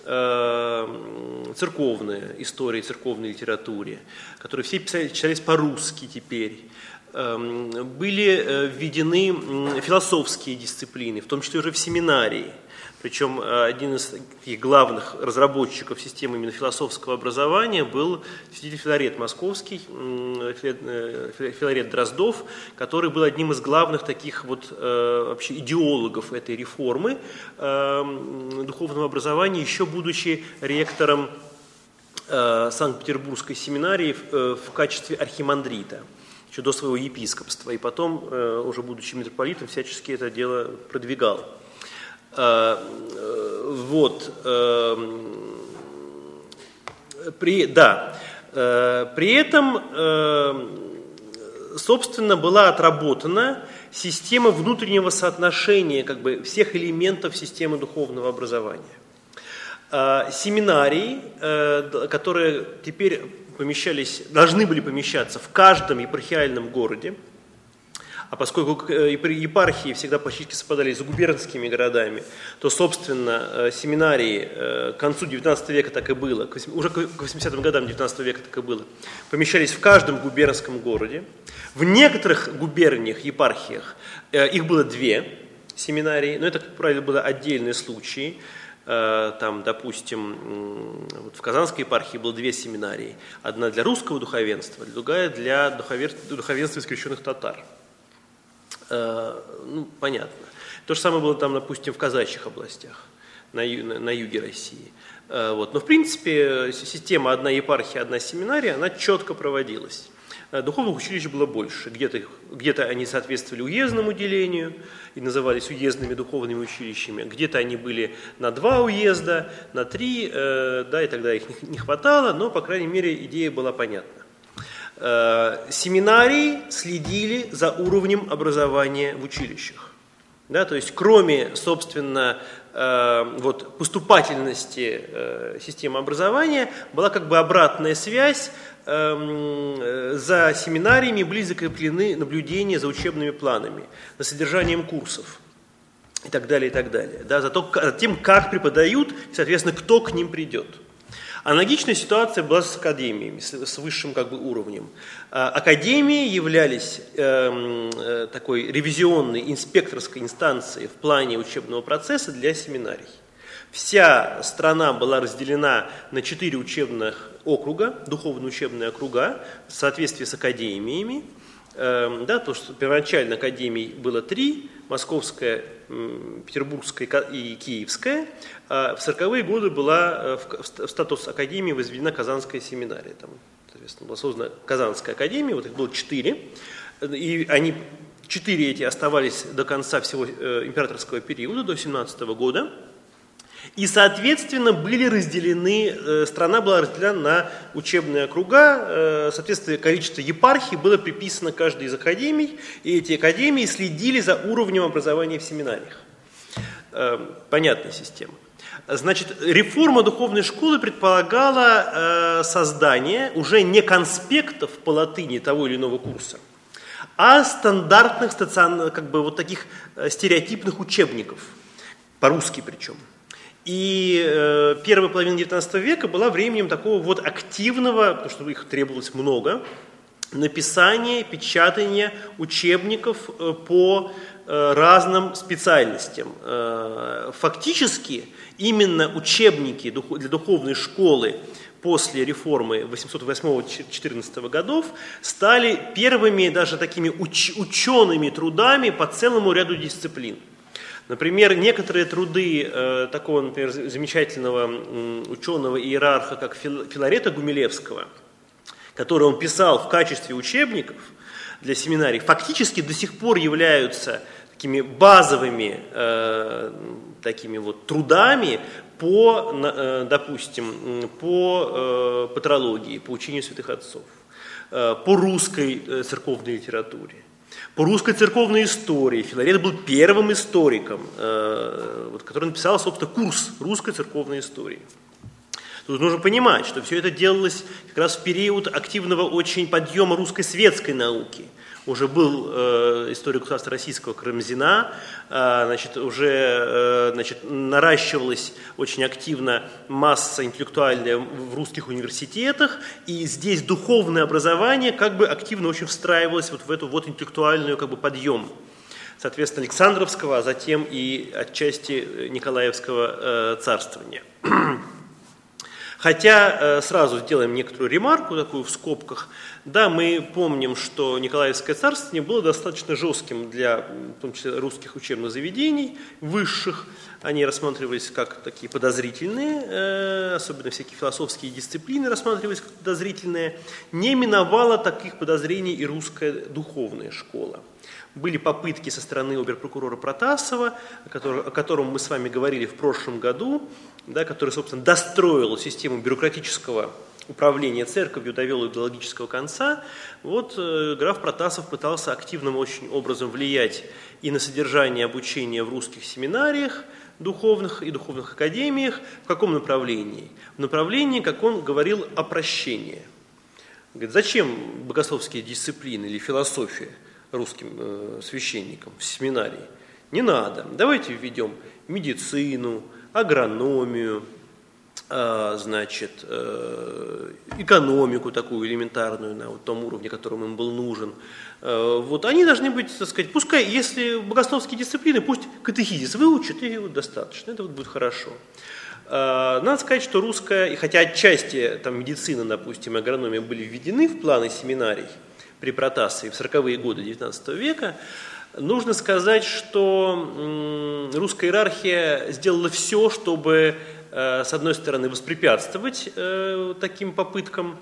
Э, церковная история, церковной литературе, которые все писали, читались по-русски теперь. Эм, были э, введены философские дисциплины, в том числе уже в семинарии – причем э, один из таких главных разработчиков системы именно философского образования был святитель Филарет Московский, э, Филарет Дроздов, который был одним из главных таких вот вообще идеологов этой реформы духовного образования, еще будучи ректором Санкт-Петербургской семинарии в качестве архимандрита еще до своего епископства, и потом, уже будучи митрополитом, всячески это дело продвигал. Э, вот. Эм, при, да. Э, при этом, собственно, была отработана система внутреннего соотношения как бы, всех элементов системы духовного образования. Э, семинарии, которые теперь помещались, должны были помещаться в каждом епархиальном городе, а поскольку э, епархии всегда почти совпадали с губернскими городами, то, собственно, э, семинарии э, к концу XIX века так и было, уже к 80-м годам XIX века так и было, помещались в каждом губернском городе. В некоторых губерниях, епархиях, их было две семинарии, но это, как правило, были отдельные случаи. Там, допустим, вот в Казанской епархии было две семинарии. Одна для русского духовенства, другая для духовенства исключенных татар. Э, ну, понятно. То же самое было там, допустим, в казачьих областях, на, на, на юге России. Э, вот. Но, в принципе, система одна епархия, одна семинария, она четко проводилась. Э, духовных училищ было больше. Где-то, где-то они соответствовали уездному делению и назывались уездными духовными училищами. Где-то они были на два уезда, на три, да, и тогда их не хватало, но, по крайней мере, идея была понятна. Э, семинарии следили за уровнем образования в училищах. Да, то есть кроме, собственно, э, вот, поступательности э, системы образования, была как бы обратная связь, за семинариями были закреплены наблюдения за учебными планами, за содержанием курсов. и так далее, и так далее. Да, за, то, за тем, как преподают, соответственно, кто к ним придет. Аналогичная ситуация была с академиями, с, с высшим как бы, уровнем. А, академии являлись э, э, такой ревизионной, инспекторской инстанцией в плане учебного процесса для семинарий. Вся страна была разделена на четыре учебных округа, духовно-учебные округа, в соответствии с академиями. Эм, да, то, что первоначально академий было три, московская, петербургская и киевская. А в 40-е годы была э, в статус академии возведена Казанская семинария. Там, соответственно, была создана Казанская академия, вот их было четыре. И они, четыре эти оставались до конца всего э, императорского периода, до 17 года. И, соответственно, были разделены, э, страна была разделена на учебные округа, э, соответственно, количество епархий было приписано каждой из академий, и эти академии следили за уровнем образования в семинариях. Э, понятная система. Значит, реформа духовной школы предполагала создание уже не конспектов по латыни того или иного курса, а стандартных, как бы вот таких стереотипных учебников, по-русски причем – и э, первая половина XIX века была временем такого вот активного, потому что их требовалось много, написания, печатания учебников э, по э, разным специальностям. Э, фактически именно учебники для духовной школы после реформы 808-14 годов стали первыми даже такими уч- учеными трудами по целому ряду дисциплин. Например, некоторые труды э, такого, например, замечательного э, ученого иерарха, как Филарета Гумилевского, которые он писал в качестве учебников для семинарий, фактически до сих пор являются такими базовыми э, такими вот трудами по, э, допустим, по э, патрологии, по учению святых отцов, э, по русской э, церковной литературе. По русской церковной истории Филарет был первым историком, э, вот, который написал, собственно, курс русской церковной истории. Тут нужно понимать, что все это делалось как раз в период активного очень подъема русской светской науки – уже был э, историк государства российского Крымзина, э, значит, уже э, значит, наращивалась очень активно масса интеллектуальная в русских университетах, и здесь духовное образование как бы активно очень встраивалось вот в эту вот интеллектуальную как бы подъем соответственно, Александровского, а затем и отчасти Николаевского э, царствования. [clears throat] Хотя э, сразу сделаем некоторую ремарку такую в скобках. Да, мы помним, что Николаевское царство не было достаточно жестким для, в том числе, русских учебных заведений, высших. Они рассматривались как такие подозрительные, э, особенно всякие философские дисциплины рассматривались как подозрительные. Не миновала таких подозрений и русская духовная школа. Были попытки со стороны оберпрокурора Протасова, о котором мы с вами говорили в прошлом году, да, который, собственно, достроил систему бюрократического управления церковью, довел ее до логического конца. Вот э, граф Протасов пытался активным очень образом влиять и на содержание обучения в русских семинариях, духовных и духовных академиях. В каком направлении? В направлении, как он говорил, опрощения. Говорит, зачем богословские дисциплины или философия – русским э, священникам в семинарии. Не надо. Давайте введем медицину, агрономию, значит, э, экономику такую элементарную на вот том уровне, которому им был нужен. Э, вот они должны быть, так сказать, пускай, если богословские дисциплины, пусть катехизис выучат, и вот достаточно, это вот будет хорошо. Э, надо сказать, что русская, и хотя отчасти там, медицина, допустим, агрономия были введены в планы семинарий, при Протасове в 40-е годы XIX века, нужно сказать, что русская иерархия сделала все, чтобы, с одной стороны, воспрепятствовать э, таким попыткам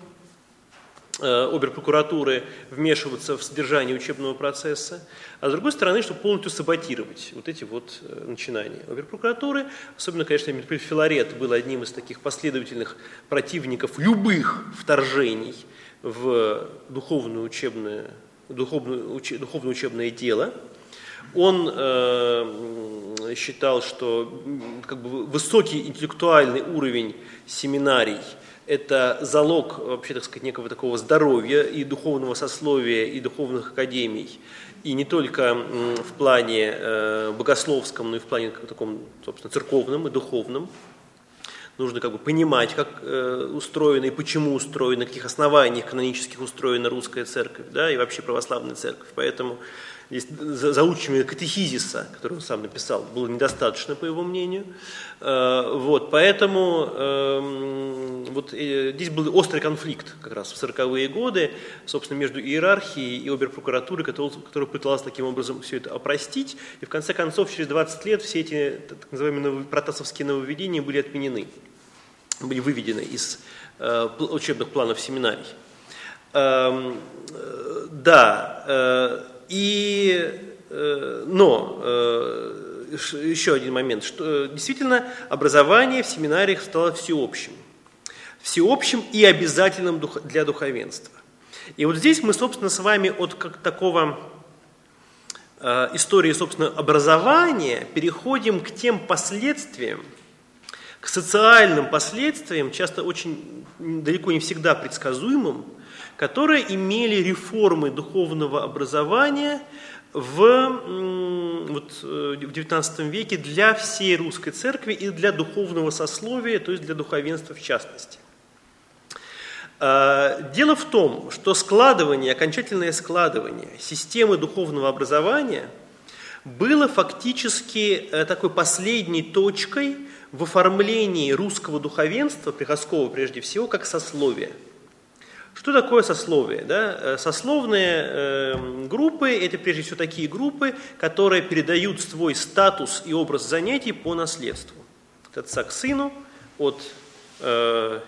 э, оберпрокуратуры вмешиваться в содержание учебного процесса, а с другой стороны, чтобы полностью саботировать вот эти вот начинания оберпрокуратуры. Особенно, конечно, Филарет был одним из таких последовательных противников любых вторжений в духовное учебное, духовное, уч, духовное учебное дело. Он э, считал, что как бы, высокий интеллектуальный уровень семинарий – это залог, вообще, так сказать, некого такого здоровья и духовного сословия, и духовных академий, и не только в плане э, богословском, но и в плане таком, собственно, церковном и духовном. Нужно как бы понимать, как э, устроена и почему устроена, на каких основаниях канонических устроена русская церковь, да, и вообще православная церковь. Поэтому здесь заучивание катехизиса, который он сам написал, было недостаточно, по его мнению. Э, вот, поэтому эм, вот, э, здесь был острый конфликт как раз в 40-е годы, собственно, между иерархией и оберпрокуратурой, которая, которая пыталась таким образом все это опростить. И в конце концов, через 20 лет все эти так называемые протасовские нововведения были отменены, были выведены из э, учебных планов семинарий. Эм, да, и, э, но э, еще один момент, что действительно образование в семинариях стало всеобщим. Всеобщим и обязательным для духовенства. И вот здесь мы, собственно, с вами от как такого э, истории, собственно, образования переходим к тем последствиям, к социальным последствиям, часто очень далеко не всегда предсказуемым, которые имели реформы духовного образования в, вот, э, в XIX веке для всей русской церкви и для духовного сословия, то есть для духовенства в частности. А, дело в том, что складывание, окончательное складывание системы духовного образования было фактически э, такой последней точкой в оформлении русского духовенства, приходского прежде всего, как сословия – что такое сословие? Да? Э, сословные э, группы – это прежде всего такие группы, которые передают свой статус и образ занятий по наследству. От отца к сыну, от э,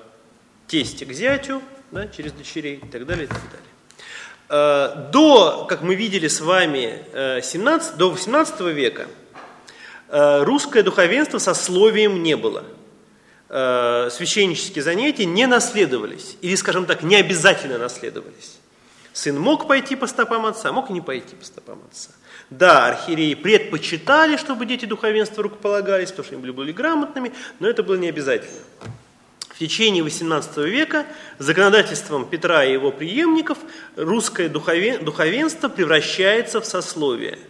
тестя к зятю, да, через дочерей и так далее. И так далее. Э, до, как мы видели с вами, 17, э, до 18 века русское духовенство сословием не было – э, священнические занятия не наследовались, или, скажем так, не обязательно наследовались. Сын мог пойти по стопам отца, мог и не пойти по стопам отца. Да, архиереи предпочитали, чтобы дети духовенства рукополагались, потому что они были, грамотными, но это было не обязательно. В течение XVIII века законодательством Петра и его преемников русское духовенство превращается в сословие –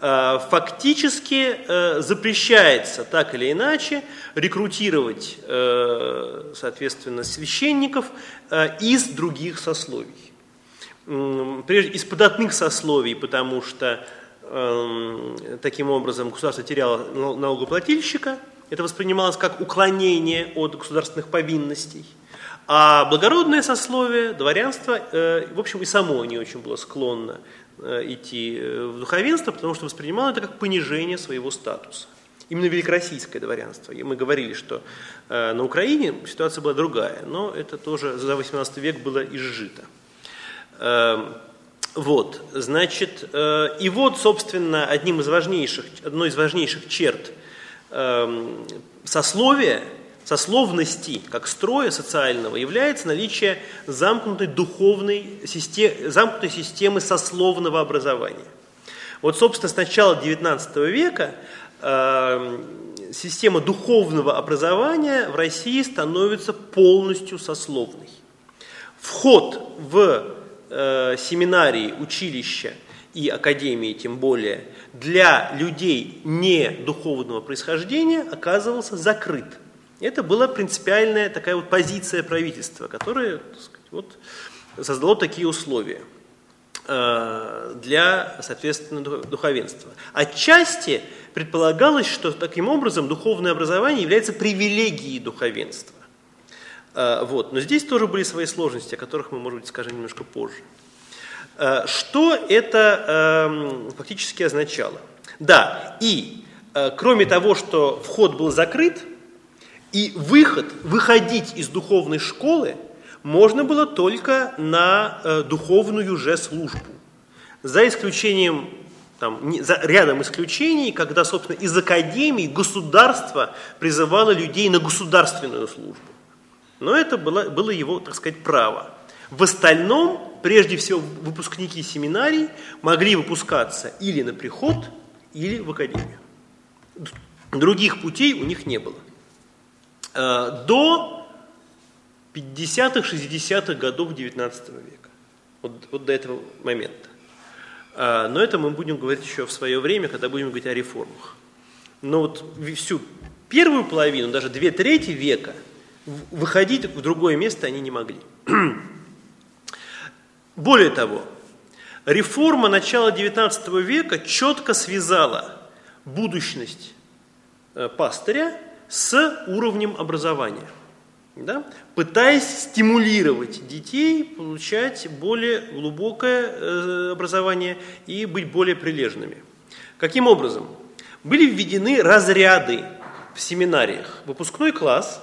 фактически э, запрещается так или иначе рекрутировать, э, соответственно, священников из других сословий. Прежде из податных сословий, потому что эм, таким образом государство теряло налогоплательщика, это воспринималось как уклонение от государственных повинностей. А благородное сословие, дворянство, в общем, и само не очень было склонно Э, идти э, в духовенство, потому что воспринимал это как понижение своего статуса. Именно великороссийское дворянство. И мы говорили, что э, на Украине ситуация была другая, но это тоже за 18 век было изжито. Эм, вот, значит, и вот, собственно, одним из важнейших, одной из важнейших черт эм, сословия – сословности как строя социального является наличие замкнутой духовной системы, замкнутой системы сословного образования. Вот, собственно, с начала XIX века э, система духовного образования в России становится полностью сословной. Вход в э, семинарии, училища и академии, тем более, для людей не духовного происхождения оказывался закрыт – это была принципиальная такая вот позиция правительства, которое сказать, вот, создало такие условия э, для, соответственно, духовенства. Отчасти предполагалось, что таким образом духовное образование является привилегией духовенства. Э, вот. Но здесь тоже были свои сложности, о которых мы, может быть, скажем немножко позже. Э, что это эм, фактически означало? Да, и кроме того, что вход был закрыт, и выход, выходить из духовной школы можно было только на э, духовную же службу. За исключением, там, за рядом исключений, когда, собственно, из академии государство призывало людей на государственную службу. Но это было, было его, так сказать, право. В остальном, прежде всего, выпускники семинарий могли выпускаться или на приход, или в академию. Других путей у них не было. Э, до 50-х, 60-х годов XIX века. Вот, вот до этого момента. А, но это мы будем говорить еще в свое время, когда будем говорить о реформах. Но вот всю первую половину, даже две трети века, выходить в другое место они не могли. [clears throat] Более того, реформа начала XIX века четко связала будущность э, пастыря с уровнем образования, да? пытаясь стимулировать детей получать более глубокое э, образование и быть более прилежными. Каким образом? Были введены разряды в семинариях. Выпускной класс,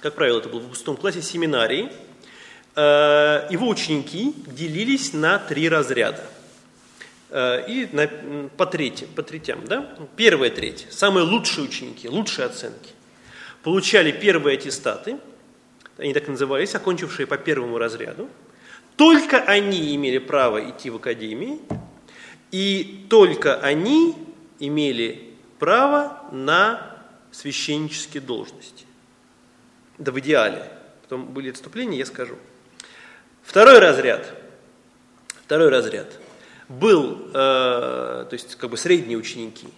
как правило, это был в выпускном классе семинарии – Э, его ученики делились на три разряда. Э, и на, по, третьим, по третям. Да? Первая треть, самые лучшие ученики, лучшие оценки, получали первые аттестаты, они так назывались, окончившие по первому разряду. Только они имели право идти в академии, и только они имели право на священнические должности. Да в идеале. Потом были отступления, я скажу. Второй разряд, второй разряд был, э, то есть как бы средние ученики.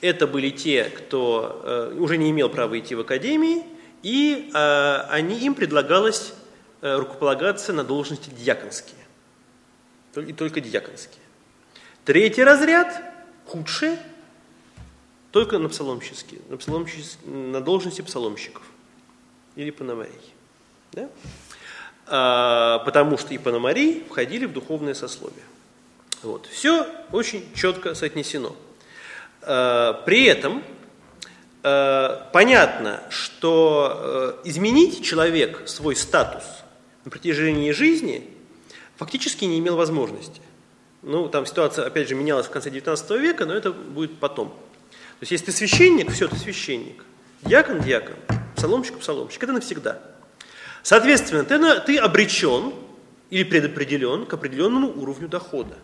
Это были те, кто э, уже не имел права идти в академии, и э, они, им предлагалось рукополагаться на должности дьяконские. И только дьяконские. Третий разряд, худший, только на псаломщические, на, псаломщические, на должности псаломщиков или пономарей. Да? А, потому что и Пономари входили в духовное сословие. Вот. Все очень четко соотнесено. А, при этом а, понятно, что изменить человек свой статус на протяжении жизни фактически не имел возможности. Ну, там ситуация, опять же, менялась в конце XIX века, но это будет потом. То есть, если ты священник, все, ты священник. Дьякон – дьякон, псаломщик – псаломщик. Это навсегда. Соответственно, ты, ты обречен или предопределен к определенному уровню дохода.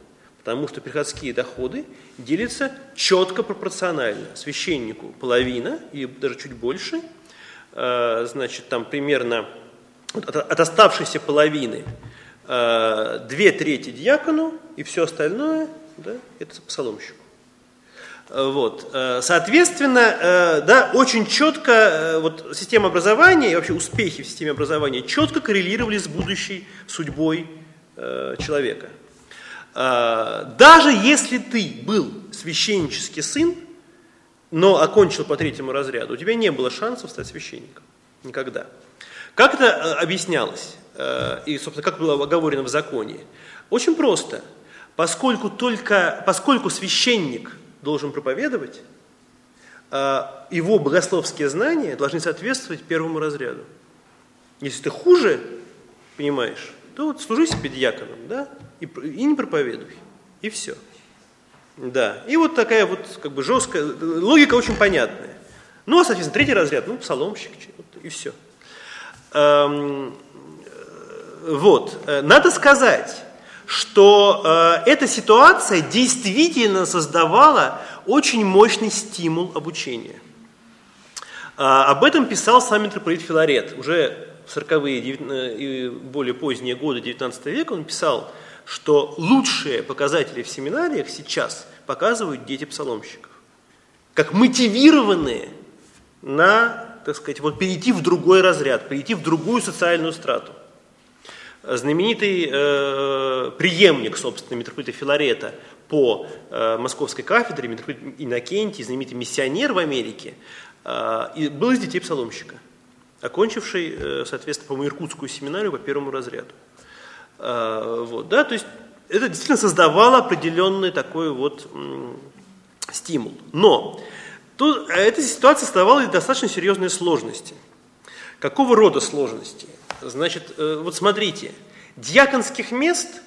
Потому что приходские доходы делятся четко пропорционально. Священнику половина, или даже чуть больше, э, значит, там примерно от, оставшейся половины э, две трети дьякону, и все остальное да, это псаломщику. Э, вот. Соответственно, да, очень четко вот, система образования и вообще успехи в системе образования четко коррелировали с будущей судьбой человека. Даже если ты был священнический сын, но окончил по третьему разряду, у тебя не было шансов стать священником. Никогда. Как это объяснялось? И, собственно, как было оговорено в законе? Очень просто. Поскольку, только, поскольку священник – должен проповедовать, а его богословские знания должны соответствовать первому разряду. Если ты хуже понимаешь, то вот служи себе диаконом, да, и, и не проповедуй, и все. Да, и вот такая вот как бы жесткая, логика очень понятная. Ну, а, соответственно, третий разряд, ну, псаломщик, и все. Эм, вот, э, надо сказать, что э, эта ситуация действительно создавала очень мощный стимул обучения. Э, об этом писал сам митрополит Филарет. Уже в 40-е э, и более поздние годы XIX века он писал, что лучшие показатели в семинариях сейчас показывают дети псаломщиков. Как мотивированные на, так сказать, вот перейти в другой разряд, перейти в другую социальную страту знаменитый э, преемник, собственно, митрополита Филарета по э, московской кафедре, митрополит Иннокентий, знаменитый миссионер в Америке, э, был из детей псаломщика, окончивший, э, соответственно, по-моему, Иркутскую семинарию по первому разряду. Э, вот, да, то есть это действительно создавало определенный такой вот стимул. Но тут, эта ситуация создавала достаточно серьезные сложности. Какого рода сложности? Значит, э, вот смотрите, дьяконских мест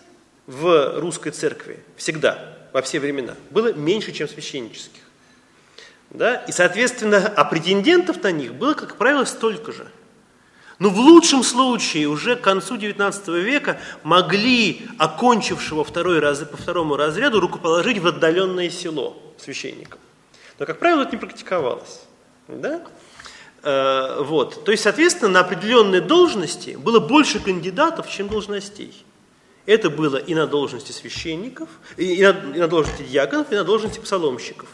в русской церкви всегда, во все времена, было меньше, чем священнических. Да? И, соответственно, а претендентов на них было, как правило, столько же. Но в лучшем случае уже к концу XIX века могли окончившего второй раз, по второму разряду рукоположить в отдаленное село священником. Но, как правило, это не практиковалось. Да? Э, вот. То есть, соответственно, на определенные должности было больше кандидатов, чем должностей. Это было и на должности священников, и на, и на должности диаконов, и на должности псаломщиков.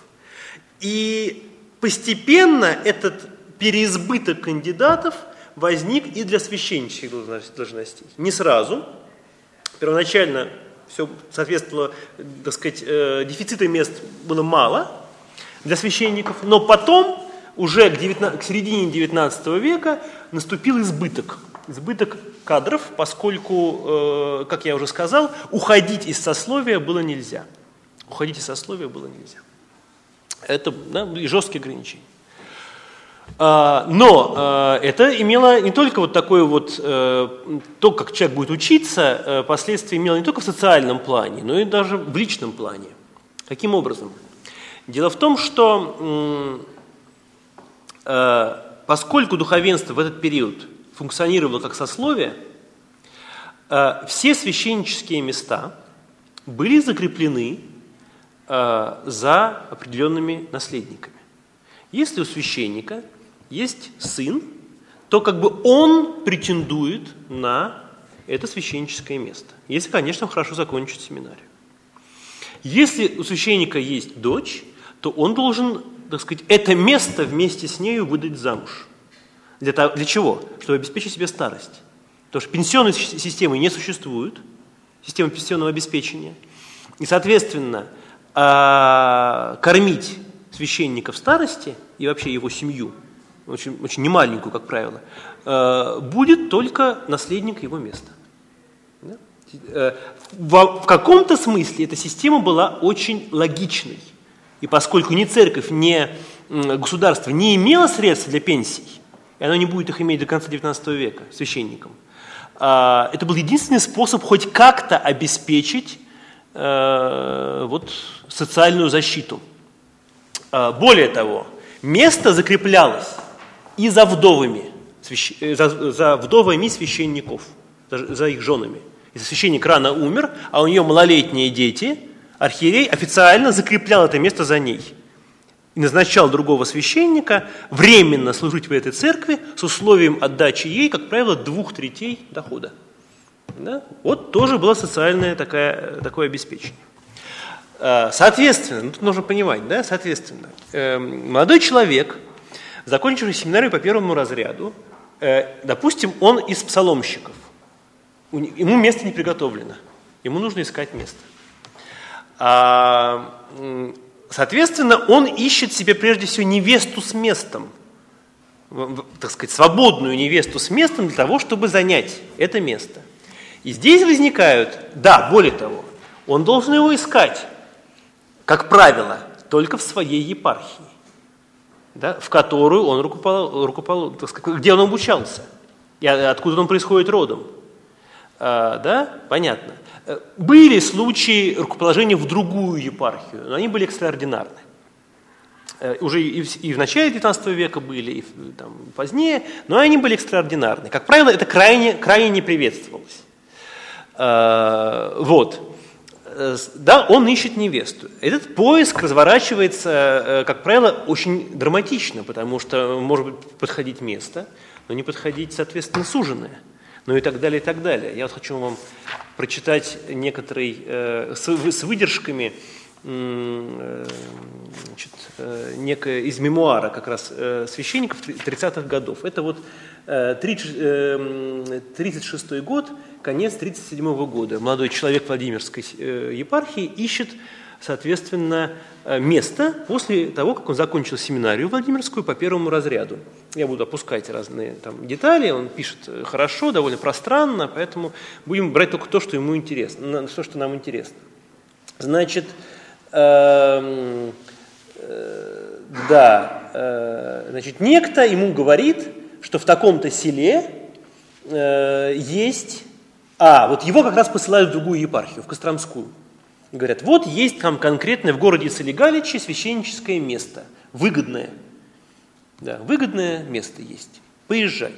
И постепенно этот переизбыток кандидатов возник и для священнических должностей. Не сразу. Первоначально все соответствовало, так сказать, э, дефицита мест было мало для священников, но потом, уже к, 19, к середине XIX века, наступил избыток. Избыток кадров, поскольку, э, как я уже сказал, уходить из сословия было нельзя. Уходить из сословия было нельзя. Это да, жесткие ограничения. А, но а, это имело не только вот такое вот, э, то, как человек будет учиться, э, последствия имело не только в социальном плане, но и даже в личном плане. Каким образом? Дело в том, что э, поскольку духовенство в этот период функционировало как сословие, все священнические места были закреплены за определенными наследниками. Если у священника есть сын, то как бы он претендует на это священническое место. Если, конечно, хорошо закончит семинарию. Если у священника есть дочь, то он должен, так сказать, это место вместе с нею выдать замуж. Для, того, для чего? Чтобы обеспечить себе старость. Потому что пенсионной системы не существует, системы пенсионного обеспечения. И, соответственно, а, кормить священника в старости и вообще его семью – очень, очень немаленькую, как правило, э, будет только наследник его места. Э, в, каком-то смысле эта система была очень логичной. И поскольку ни церковь, ни государство не имело средств для пенсий, и оно не будет их иметь до конца XIX века священникам, а, это был единственный способ хоть как-то обеспечить э, вот, социальную защиту. Более того, место закреплялось и за вдовами, э, за, за вдовами священников, за, за их женами. Если священник рано умер, а у нее малолетние дети, архиерей официально закреплял это место за ней. И назначал другого священника временно служить в этой церкви с условием отдачи ей, как правило, двух третей дохода. Да? Вот тоже было социальное такое, такое обеспечение. А, соответственно, тут нужно понимать, да, соответственно, эм, молодой человек – закончивший семинарию по первому разряду, э, допустим, он из псаломщиков, ему место не приготовлено, ему нужно искать место. А, соответственно, он ищет себе прежде всего невесту с местом, так сказать, свободную невесту с местом для того, чтобы занять это место. И здесь возникают, да, более того, он должен его искать, как правило, только в своей епархии да, в которую он рукопол, рукопол, так сказать, где он обучался, и откуда он происходит родом. А, да, понятно. Э, были случаи рукоположения в другую епархию, но они были экстраординарны. Э, уже и в, и в начале XIX века были, и там, позднее, но они были экстраординарны. Как правило, это крайне, крайне не приветствовалось. А, вот. Э, да, он ищет невесту. Этот поиск разворачивается, э, как правило, очень драматично, потому что может быть подходить место, но не подходить, соответственно, суженое, ну и так далее, и так далее. Я вот хочу вам прочитать некоторые э, с, выдержками значит, э, некое из мемуара как раз э, священников 30-х годов. Это вот 36 э, год, конец 37 года. Молодой человек Владимирской епархии ищет, соответственно, место после того, как он закончил семинарию Владимирскую по первому разряду. Я буду опускать разные там, детали, он пишет хорошо, довольно пространно, поэтому будем брать только то, что ему интересно, то, что нам интересно. Значит, э, э, да, э, значит, некто ему говорит, что в таком-то селе э, есть... А, вот его как раз посылают в другую епархию, в Костромскую. И говорят, вот есть там конкретно в городе Солигаличе священническое место, выгодное. Да, выгодное место есть. Поезжай.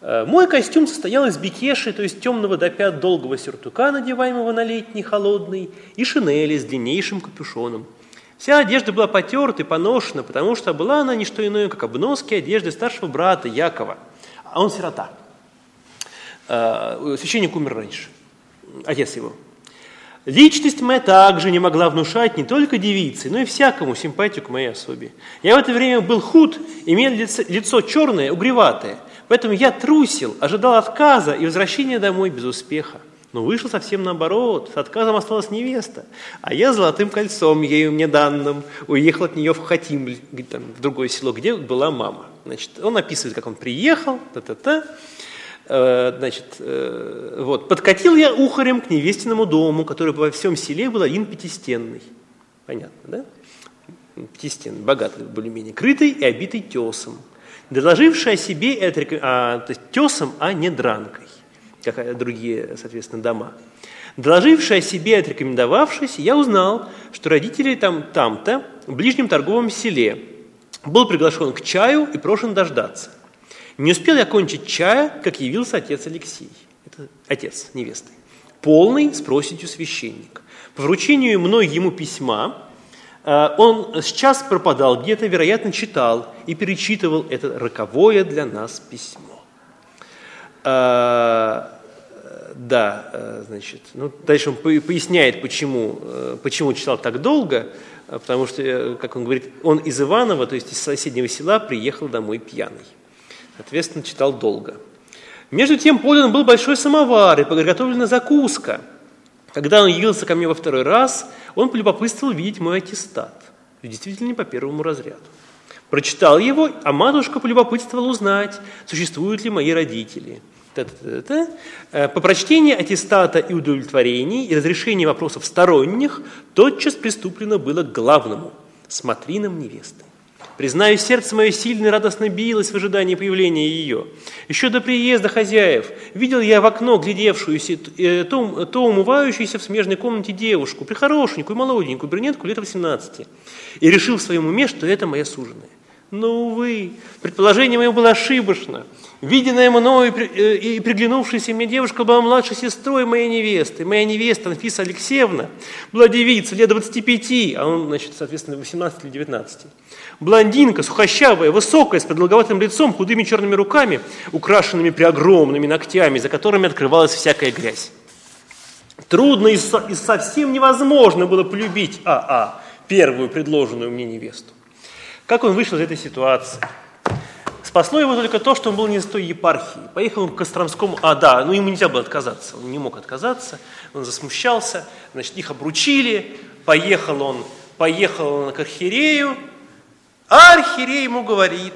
Э, мой костюм состоял из бикеши, то есть темного до пят долгого сюртука, надеваемого на летний холодный, и шинели с длиннейшим капюшоном. Вся одежда была потерта и поношена, потому что была она не что иное, как обноски одежды старшего брата Якова. А он сирота. Э, священник умер раньше. отец его. Личность моя также не могла внушать не только девице, но и всякому симпатию к моей особе. Я в это время был худ, имел лицо, лицо черное, угреватое, поэтому я трусил, ожидал отказа и возвращения домой без успеха. Но вышло совсем наоборот, с отказом осталась невеста, а я золотым кольцом, ею мне данным, уехал от нее в Хатим, там, в другое село, где была мама. Значит, он описывает, как он приехал, та-та-та, Э, значит, э, вот, подкатил я ухарем к невестиному дому, который во всем селе был один пятистенный. Понятно, да? Пятистенный, богатый, более-менее, крытый и обитый тесом. Доложивший о себе, это, а, то есть тесом, а не дранкой, как другие, соответственно, дома. Доложивший о себе, отрекомендовавшись, я узнал, что родители там, там-то, в ближнем торговом селе, был приглашен к чаю и прошен дождаться. Не успел я кончить чая, как явился отец Алексей, это отец невесты, полный с проседью священник. По вручению мной ему письма, он сейчас пропадал где-то, вероятно, читал и перечитывал это роковое для нас письмо. Э, да, э, значит, ну, дальше он поясняет, почему, почему читал так долго, потому что, как он говорит, он из Иванова, то есть из соседнего села, приехал домой пьяный. Соответственно, читал долго. Между тем подан был большой самовар и приготовлена закуска. Когда он явился ко мне во второй раз, он полюбопытствовал видеть мой аттестат. Действительно, не по первому разряду. Прочитал его, а матушка полюбопытствовала узнать, существуют ли мои родители. Та-та-та-та. Э, по прочтении аттестата и удовлетворении и разрешении вопросов сторонних тотчас приступлено было к главному – смотринам невесты. Признаюсь, сердце мое сильно и радостно билось в ожидании появления ее. Еще до приезда хозяев видел я в окно глядевшуюся, э, то, то умывающуюся в смежной комнате девушку, прихорошенькую, молоденькую, брюнетку лет 18, и решил в своем уме, что это моя суженая. Но, увы, предположение мое было ошибочно. Виденная мною э, и приглянувшаяся мне девушка была младшей сестрой моей невесты. Моя невеста, Анфиса Алексеевна, была девица лет 25, а он, значит, соответственно, 18 или 19. Блондинка, сухощавая, высокая, с продолговатым лицом, худыми черными руками, украшенными преогромными ногтями, за которыми открывалась всякая грязь. Трудно и, со, и совсем невозможно было полюбить АА, первую предложенную мне невесту. Как он вышел из этой ситуации? Спасло его только то, что он был не из той епархии. Поехал он к Костромскому, а да, ну ему нельзя было отказаться, он не мог отказаться, он засмущался, значит, их обручили, поехал он, поехал он к архиерею, а архиерей ему говорит,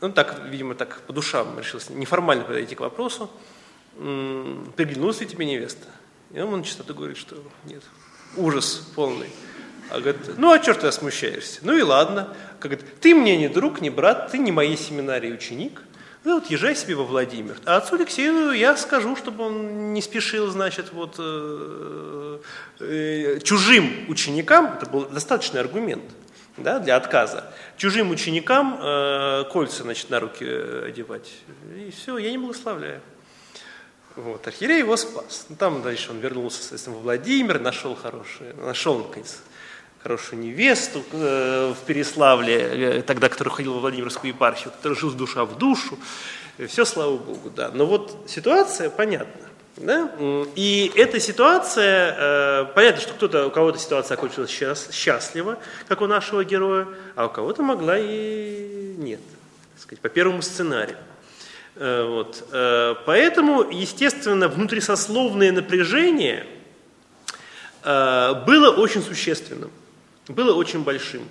ну так, видимо, так по душам решил неформально подойти к вопросу, приглянулась ли тебе невеста? И он что-то говорит, что нет, ужас полный. А говорит, ну а черт ты смущаешься? Ну и ладно. Как говорит, ты мне не друг, не брат, ты не моей семинарии ученик. Ну вот езжай себе во Владимир. А отцу Алексею я скажу, чтобы он не спешил, значит, вот э, э, чужим ученикам, это был достаточный аргумент, да, для отказа. Чужим ученикам э, кольца значит, на руки одевать. И все, я не благословляю. Вот, архиерей его спас. Ну, там дальше он вернулся, соответственно, в Владимир, нашел хорошее, нашел, наконец, хорошую невесту э, в Переславле, э, тогда, который ходил во Владимирскую епархию, который жил душа в душу. Все, слава Богу, да. Но вот ситуация понятна. Да? И эта ситуация, э, понятно, что кто-то, у кого-то ситуация окончилась счастливо, как у нашего героя, а у кого-то могла и нет, так сказать, по первому сценарию. Э, вот. Э, поэтому, естественно, внутрисословное напряжение было очень существенным, было очень большим.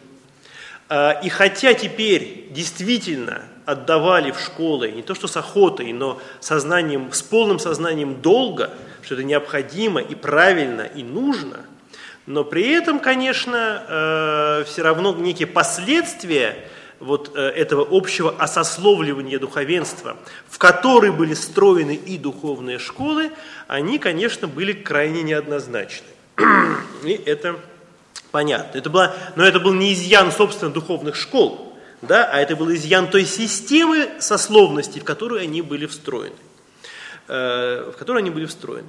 И хотя теперь действительно отдавали в школы не то что с охотой, но сознанием, с полным сознанием долга, что это необходимо и правильно и нужно, но при этом, конечно, э, все равно некие последствия вот э, этого общего осословливания духовенства, в который были встроены и духовные школы, они, конечно, были крайне неоднозначны. [clears throat] И это понятно. Это была, но это был не изъян, собственно, духовных школ – да, а это был изъян той системы сословности, в которую они были встроены. Э, в которую они были встроены.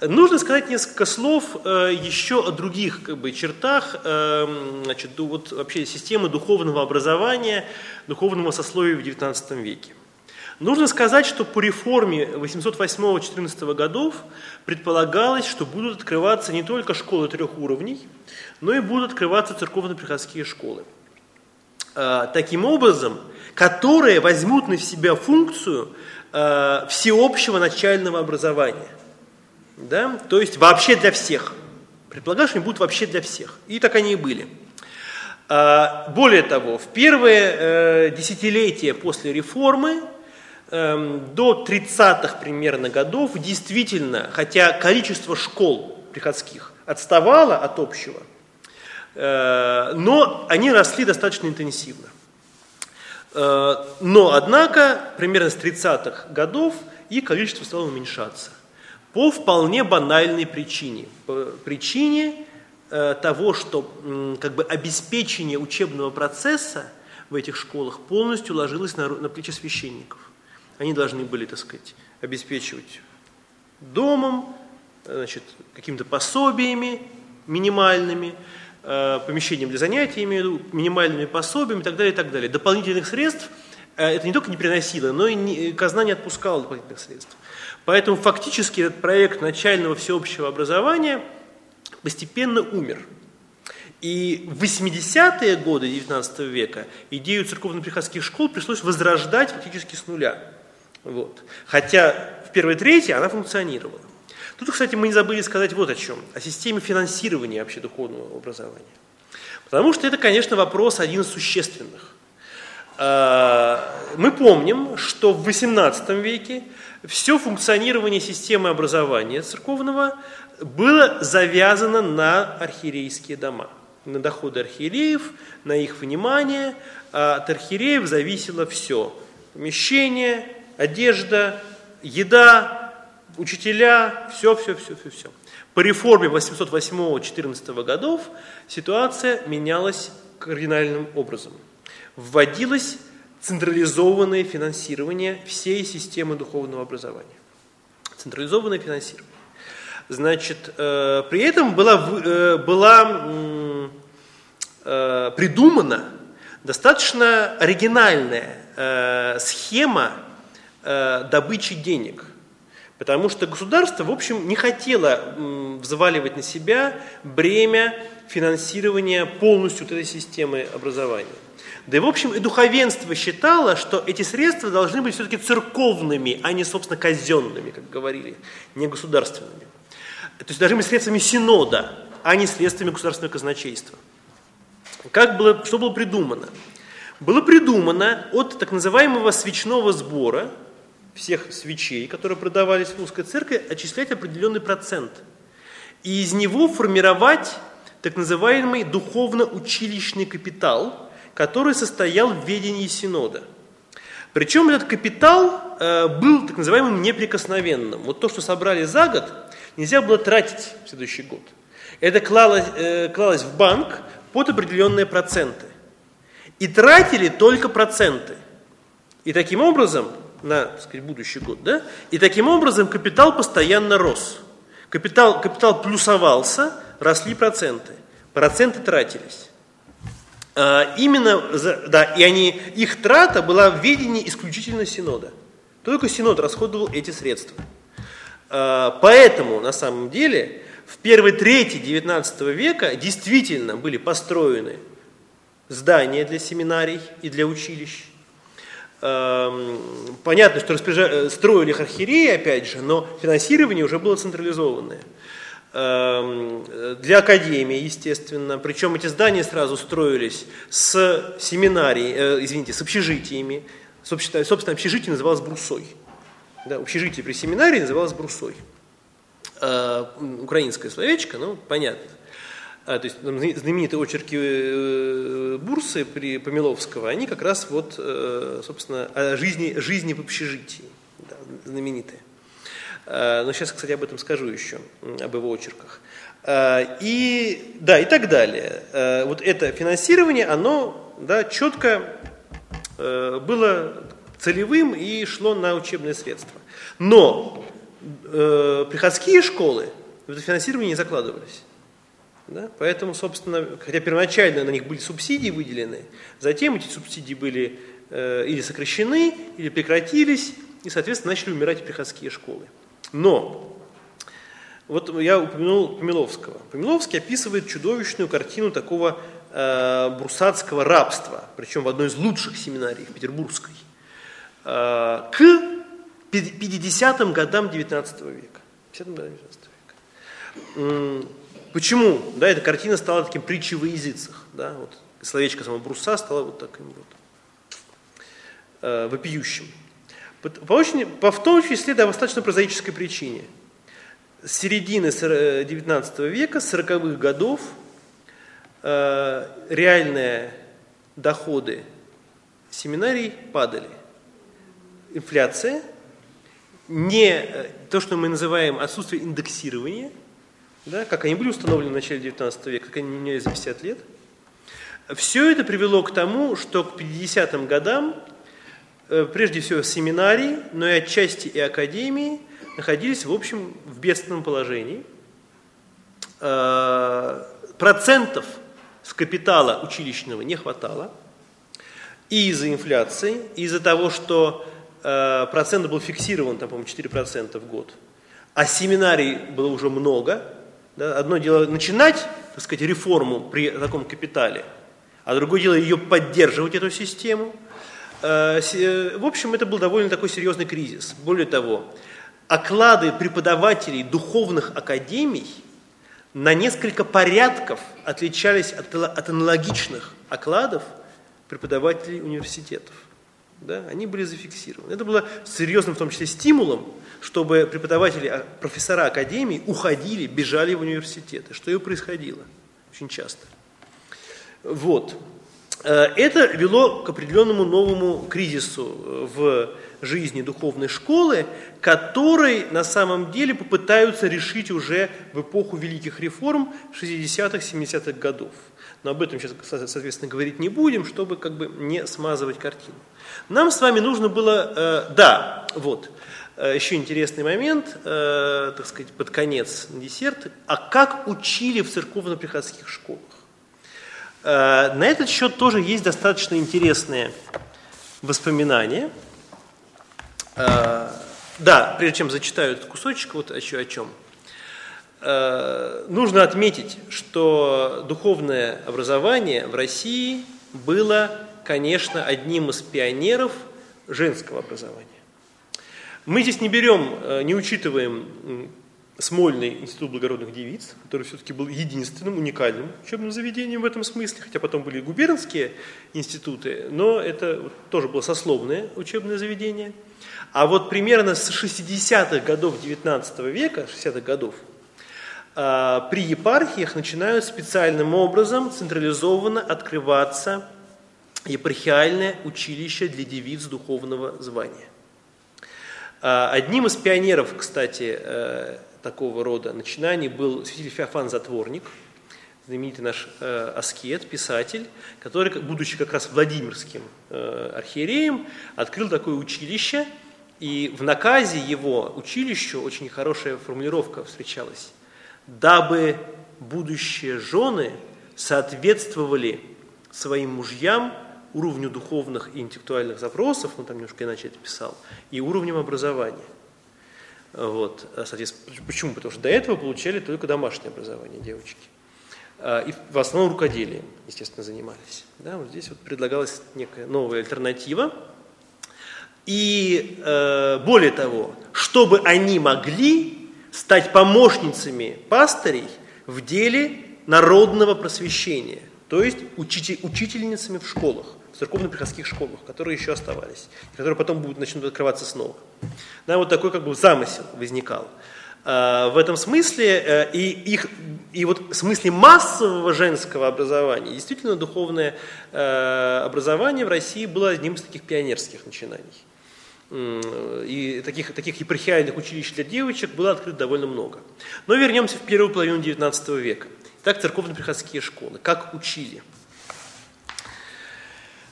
Нужно сказать несколько слов э, еще о других как бы, чертах э, значит, вот, вообще системы духовного образования, духовного сословия в XIX веке. Нужно сказать, что по реформе 808-14 годов предполагалось, что будут открываться не только школы трех уровней, но и будут открываться церковно-приходские школы. А, таким образом, которые возьмут на себя функцию а, всеобщего начального образования. Да? То есть вообще для всех. Предполагалось, они будут вообще для всех. И так они и были. А, более того, в первые э, десятилетия после реформы до 30-х примерно годов действительно, хотя количество школ приходских отставало от общего, э, но они росли достаточно интенсивно. Э, но, однако, примерно с 30-х годов их количество стало уменьшаться по вполне банальной причине. По причине э, того, что как бы, обеспечение учебного процесса в этих школах полностью ложилось на, на плечи священников. Они должны были, так сказать, обеспечивать домом, значит, какими-то пособиями минимальными, э, помещением для занятий, имею минимальными пособиями и так далее, и так далее. Дополнительных средств э, это не только не приносило, но и не, казна не отпускала дополнительных средств. Поэтому фактически этот проект начального всеобщего образования постепенно умер. И в 80-е годы XIX века идею церковно-приходских школ пришлось возрождать фактически с нуля. Вот. Хотя в первой трети она функционировала. Тут, кстати, мы не забыли сказать вот о чем, о системе финансирования вообще духовного образования. Потому что это, конечно, вопрос один из существенных. А, мы помним, что в XVIII веке все функционирование системы образования церковного было завязано на архиерейские дома, на доходы архиереев, на их внимание. От архиереев зависело все – помещение, одежда, еда, учителя, все, все, все, все, все. По реформе 808-14 годов ситуация менялась кардинальным образом. Вводилось централизованное финансирование всей системы духовного образования. Централизованное финансирование. Значит, э, при этом была, э, была э, придумана достаточно оригинальная э, схема добычи денег. Потому что государство, в общем, не хотело взваливать на себя бремя финансирования полностью вот этой системы образования. Да и, в общем, и духовенство считало, что эти средства должны быть все-таки церковными, а не, собственно, казенными, как говорили, не государственными. То есть должны быть средствами синода, а не средствами государственного казначейства. Как было, что было придумано? Было придумано от так называемого свечного сбора – всех свечей, которые продавались в русской церкви, отчислять определенный процент. И из него формировать так называемый духовно-училищный капитал, который состоял в ведении Синода. Причем этот капитал э, был так называемым неприкосновенным. Вот то, что собрали за год, нельзя было тратить в следующий год. Это клалось, э, клалось в банк под определенные проценты. И тратили только проценты. И таким образом на так сказать, будущий год. Да? И таким образом капитал постоянно рос. Капитал, капитал плюсовался, росли проценты. Проценты тратились. А, именно, да, и они, их трата была в ведении исключительно Синода. Только Синод расходовал эти средства. А, поэтому, на самом деле, в первой трети XIX века действительно были построены здания для семинарий и для училищ, Эм, понятно, что распоряжа... строили их архиереи, опять же, но финансирование уже было централизованное. Эм, для академии, естественно. Причем эти здания сразу строились с семинарией, э, извините, с общежитиями. Собственно, общежитие называлось брусой. Да, общежитие при семинарии называлось брусой. Э, украинское словечко, ну, понятно. А, то есть знаменитые очерки э, Бурсы при Помиловского, они как раз вот, э, собственно, о жизни, жизни в общежитии, да, знаменитые. А, но сейчас, кстати, об этом скажу еще, об его очерках. А, и, да, и так далее. Вот это финансирование, оно да, четко э, было целевым и шло на учебные средства. Но приходские школы в это финансирование не закладывались. Да? Поэтому, собственно, хотя первоначально на них были субсидии выделены, затем эти субсидии были э, или сокращены, или прекратились, и, соответственно, начали умирать приходские школы. Но, вот я упомянул Помиловского. Помиловский описывает чудовищную картину такого э, брусатского рабства, причем в одной из лучших семинарий, в Петербургской, э, к 50-м годам 19 века. 50 годам 19 века. Почему? Да, эта картина стала таким притчей во языцах. Да, вот словечко само бруса стало вот таким вот э, вопиющим. По, очень, по в том числе да, достаточно прозаической причине. С середины 19 э, века, с 40-х годов, э, реальные доходы семинарий падали. Инфляция, не э, то, что мы называем отсутствие индексирования, да, как они были установлены в начале 19 века, как они менялись за 50 лет, все это привело к тому, что к 50-м годам Э, прежде всего семинарии, но и отчасти и академии находились, в общем, в бедственном положении. Э, процентов с капитала училищного не хватало. И из-за инфляции, и из-за того, что э, процент был фиксирован, там, по-моему, 4% в год, а семинарий было уже много. Да, одно дело начинать, так сказать, реформу при таком капитале, а другое дело ее поддерживать, эту систему – Э, э, в общем, это был довольно такой серьезный кризис. Более того, оклады преподавателей духовных академий на несколько порядков отличались от, от аналогичных окладов преподавателей университетов. Да, они были зафиксированы. Это было серьезным в том числе стимулом, чтобы преподаватели, а, профессора академии уходили, бежали в университеты, что и происходило очень часто. Вот. Э, это вело к определенному новому кризису э, в жизни духовной школы, который на самом деле попытаются решить уже в эпоху великих реформ 60-х, 70-х годов. Но об этом сейчас, соответственно, говорить не будем, чтобы как бы не смазывать картину. Нам с вами нужно было, э, да, вот, э, еще интересный момент, э, так сказать, под конец, десерт, а как учили в церковно-приходских школах? Э, на этот счет тоже есть достаточно интересные воспоминания. Э, да, прежде чем зачитаю этот кусочек, вот еще о чем. Э, нужно отметить, что духовное образование в России было, конечно, одним из пионеров женского образования. Мы здесь не берем, не учитываем Смольный институт благородных девиц, который все-таки был единственным, уникальным учебным заведением в этом смысле, хотя потом были губернские институты, но это тоже было сословное учебное заведение. А вот примерно с 60-х годов 19 века, 60-х годов, при епархиях начинают специальным образом централизованно открываться епархиальное училище для девиц духовного звания. А, одним из пионеров, кстати, э, такого рода начинаний был святитель Феофан Затворник, знаменитый наш э, аскет, писатель, который, будучи как раз Владимирским э, архиереем, открыл такое училище, и в наказе его училищу очень хорошая формулировка встречалась. «Дабы будущие жены соответствовали своим мужьям уровню духовных и интеллектуальных запросов, он там немножко иначе это писал, и уровнем образования. Вот, соответственно, почему? Потому что до этого получали только домашнее образование девочки. А, и в основном рукоделием, естественно, занимались. Да, вот здесь вот предлагалась некая новая альтернатива. И э, более того, чтобы они могли стать помощницами пастырей в деле народного просвещения, то есть учитель, учительницами в школах в церковно-приходских школах, которые еще оставались, которые потом будут, начнут открываться снова. Да, вот такой как бы замысел возникал. А, в этом смысле э, и, их, и вот в смысле массового женского образования, действительно духовное э, образование в России было одним из таких пионерских начинаний. И таких, таких епархиальных училищ для девочек было открыто довольно много. Но вернемся в первую половину XIX века. Так церковно-приходские школы. Как учили?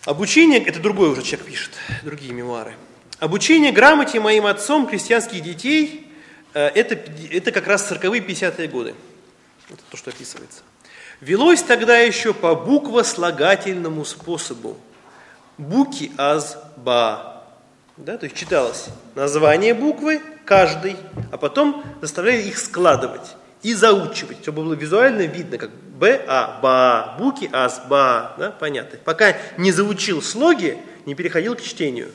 Обучение, это другой уже человек пишет, другие мемуары. Обучение грамоте моим отцом крестьянских детей, э, это, это как раз 40-е 50-е годы. Это то, что описывается. Велось тогда еще по буквослагательному способу. Буки аз ба. Да, то есть читалось название буквы каждой, а потом заставляли их складывать и заучивать, чтобы было визуально видно, как Б, А, Ба, Буки, Аз, Ба, да, понятно. Пока не заучил слоги, не переходил к чтению.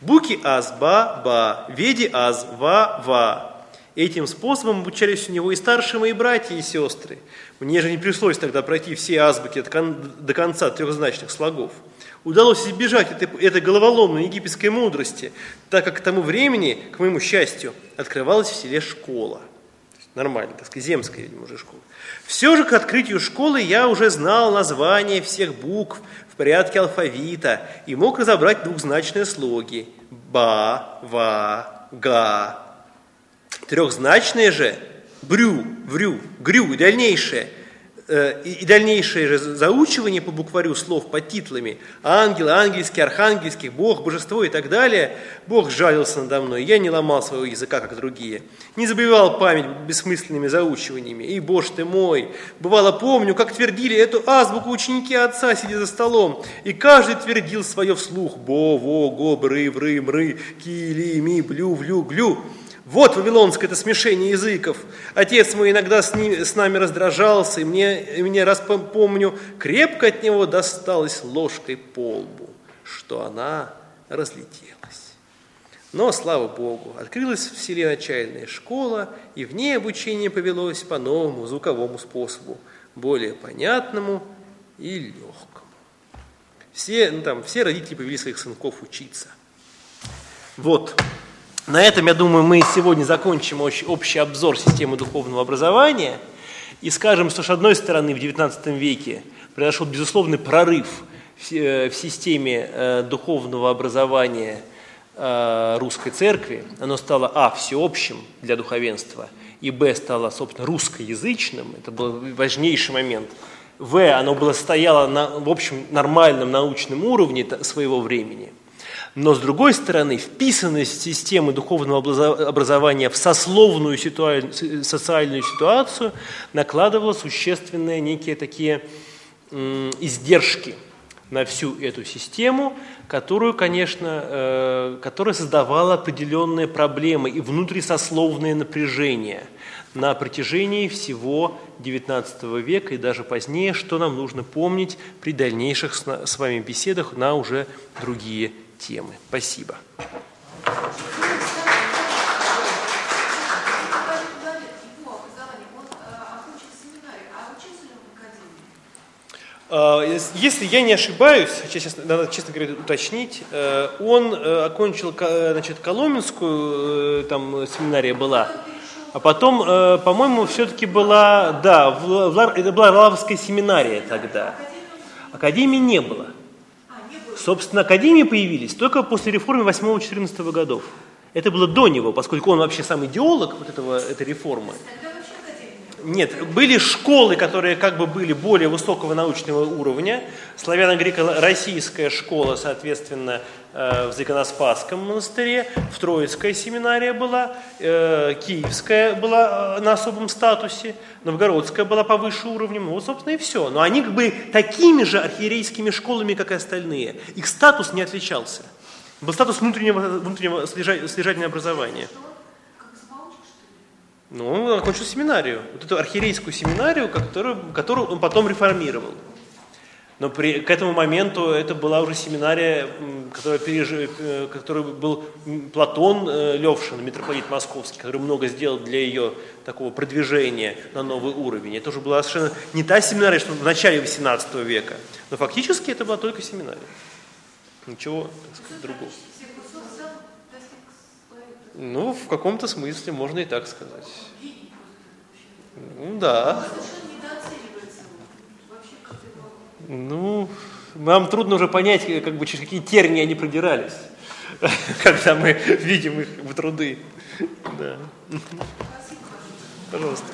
Буки, Аз, Ба, Ба, Веди, Аз, Ва, Ва. Этим способом обучались у него и старшие мои братья и сестры. Мне же не пришлось тогда пройти все азбуки до конца трехзначных слогов. Удалось избежать этой, этой головоломной египетской мудрости, так как к тому времени, к моему счастью, открывалась в селе школа – нормально, так сказать, земская, видимо, уже школа. Все же к открытию школы я уже знал название всех букв в порядке алфавита и мог разобрать двухзначные слоги ба, ва, га. Трехзначные же брю, врю, грю и дальнейшее – и дальнейшее заучивание по букварю слов под титлами. Ангел, ангельский, архангельский, Бог, божество и так далее, Бог жалился надо мной, я не ломал своего языка, как другие, не забивал память бессмысленными заучиваниями, и, Боже ты мой, бывало помню, как твердили эту азбуку ученики отца, сидя за столом, и каждый твердил свое вслух, бо, во, го, бры, вры, мры, ки, ли, ми, блю, влю, глю, вот вавилонское это смешение языков. Отец мой иногда с, ним, с нами раздражался, и мне, и мне раз помню, крепко от него досталось ложкой по лбу, что она разлетелась. Но, слава Богу, открылась в селе начальная школа, и в ней обучение повелось по новому звуковому способу, более понятному и легкому. Все, ну, там, все родители повели своих сынков учиться. Вот. На этом, я думаю, мы сегодня закончим общий обзор системы духовного образования и скажем, что с одной стороны в XIX веке произошел безусловный прорыв в э, системе э, духовного образования э, русской церкви. Оно стало, а, всеобщим для духовенства, и, б, стало, собственно, русскоязычным. Это был важнейший момент. В, оно было стояло на, в общем, нормальном научном уровне своего времени – но, с другой стороны, вписанность системы духовного образования в сословную ситуа- социальную ситуацию накладывала существенные некие такие издержки на всю эту систему, которую, конечно, э, которая создавала определенные проблемы и внутрисословные напряжения на протяжении всего XIX века. И даже позднее, что нам нужно помнить при дальнейших с вами беседах на уже другие темы. Спасибо. А, если я не ошибаюсь, сейчас надо, честно говоря, уточнить, э, он э, окончил значит, Коломенскую, э, там семинария была, а потом, по-моему, все-таки была, да, это была Лавовская семинария тогда. Академии не было. Собственно, академии появились только после реформы 8-14 годов. Это было до него, поскольку он вообще сам идеолог вот этого, этой реформы. Нет, были школы, которые как бы были более высокого научного уровня. Славяно-греко-российская школа, соответственно, э, в Законоспасском монастыре, в Троицкая семинария была, э, Киевская была э, на особом статусе, Новгородская была повыше уровнем, вот, собственно, и все. Но они как бы такими же архиерейскими школами, как и остальные. Их статус не отличался. Был статус внутреннего, внутреннего слежательного образования. Ну, он окончил семинарию, вот эту архиерейскую семинарию, которую, которую он потом реформировал. Но при, к этому моменту это была уже семинария, которая, пережи, э, которой был Платон э, Левшин, митрополит московский, который много сделал для ее такого продвижения на новый уровень. Это уже была совершенно не та семинария, что в начале XVIII века, но фактически это была только семинария. Ничего так сказать, другого. Ну, в каком-то смысле можно и так сказать. Ну, да. Ну, нам трудно уже понять, как бы, через какие тернии они продирались, [laughs] когда мы видим их в труды. Да. Пожалуйста.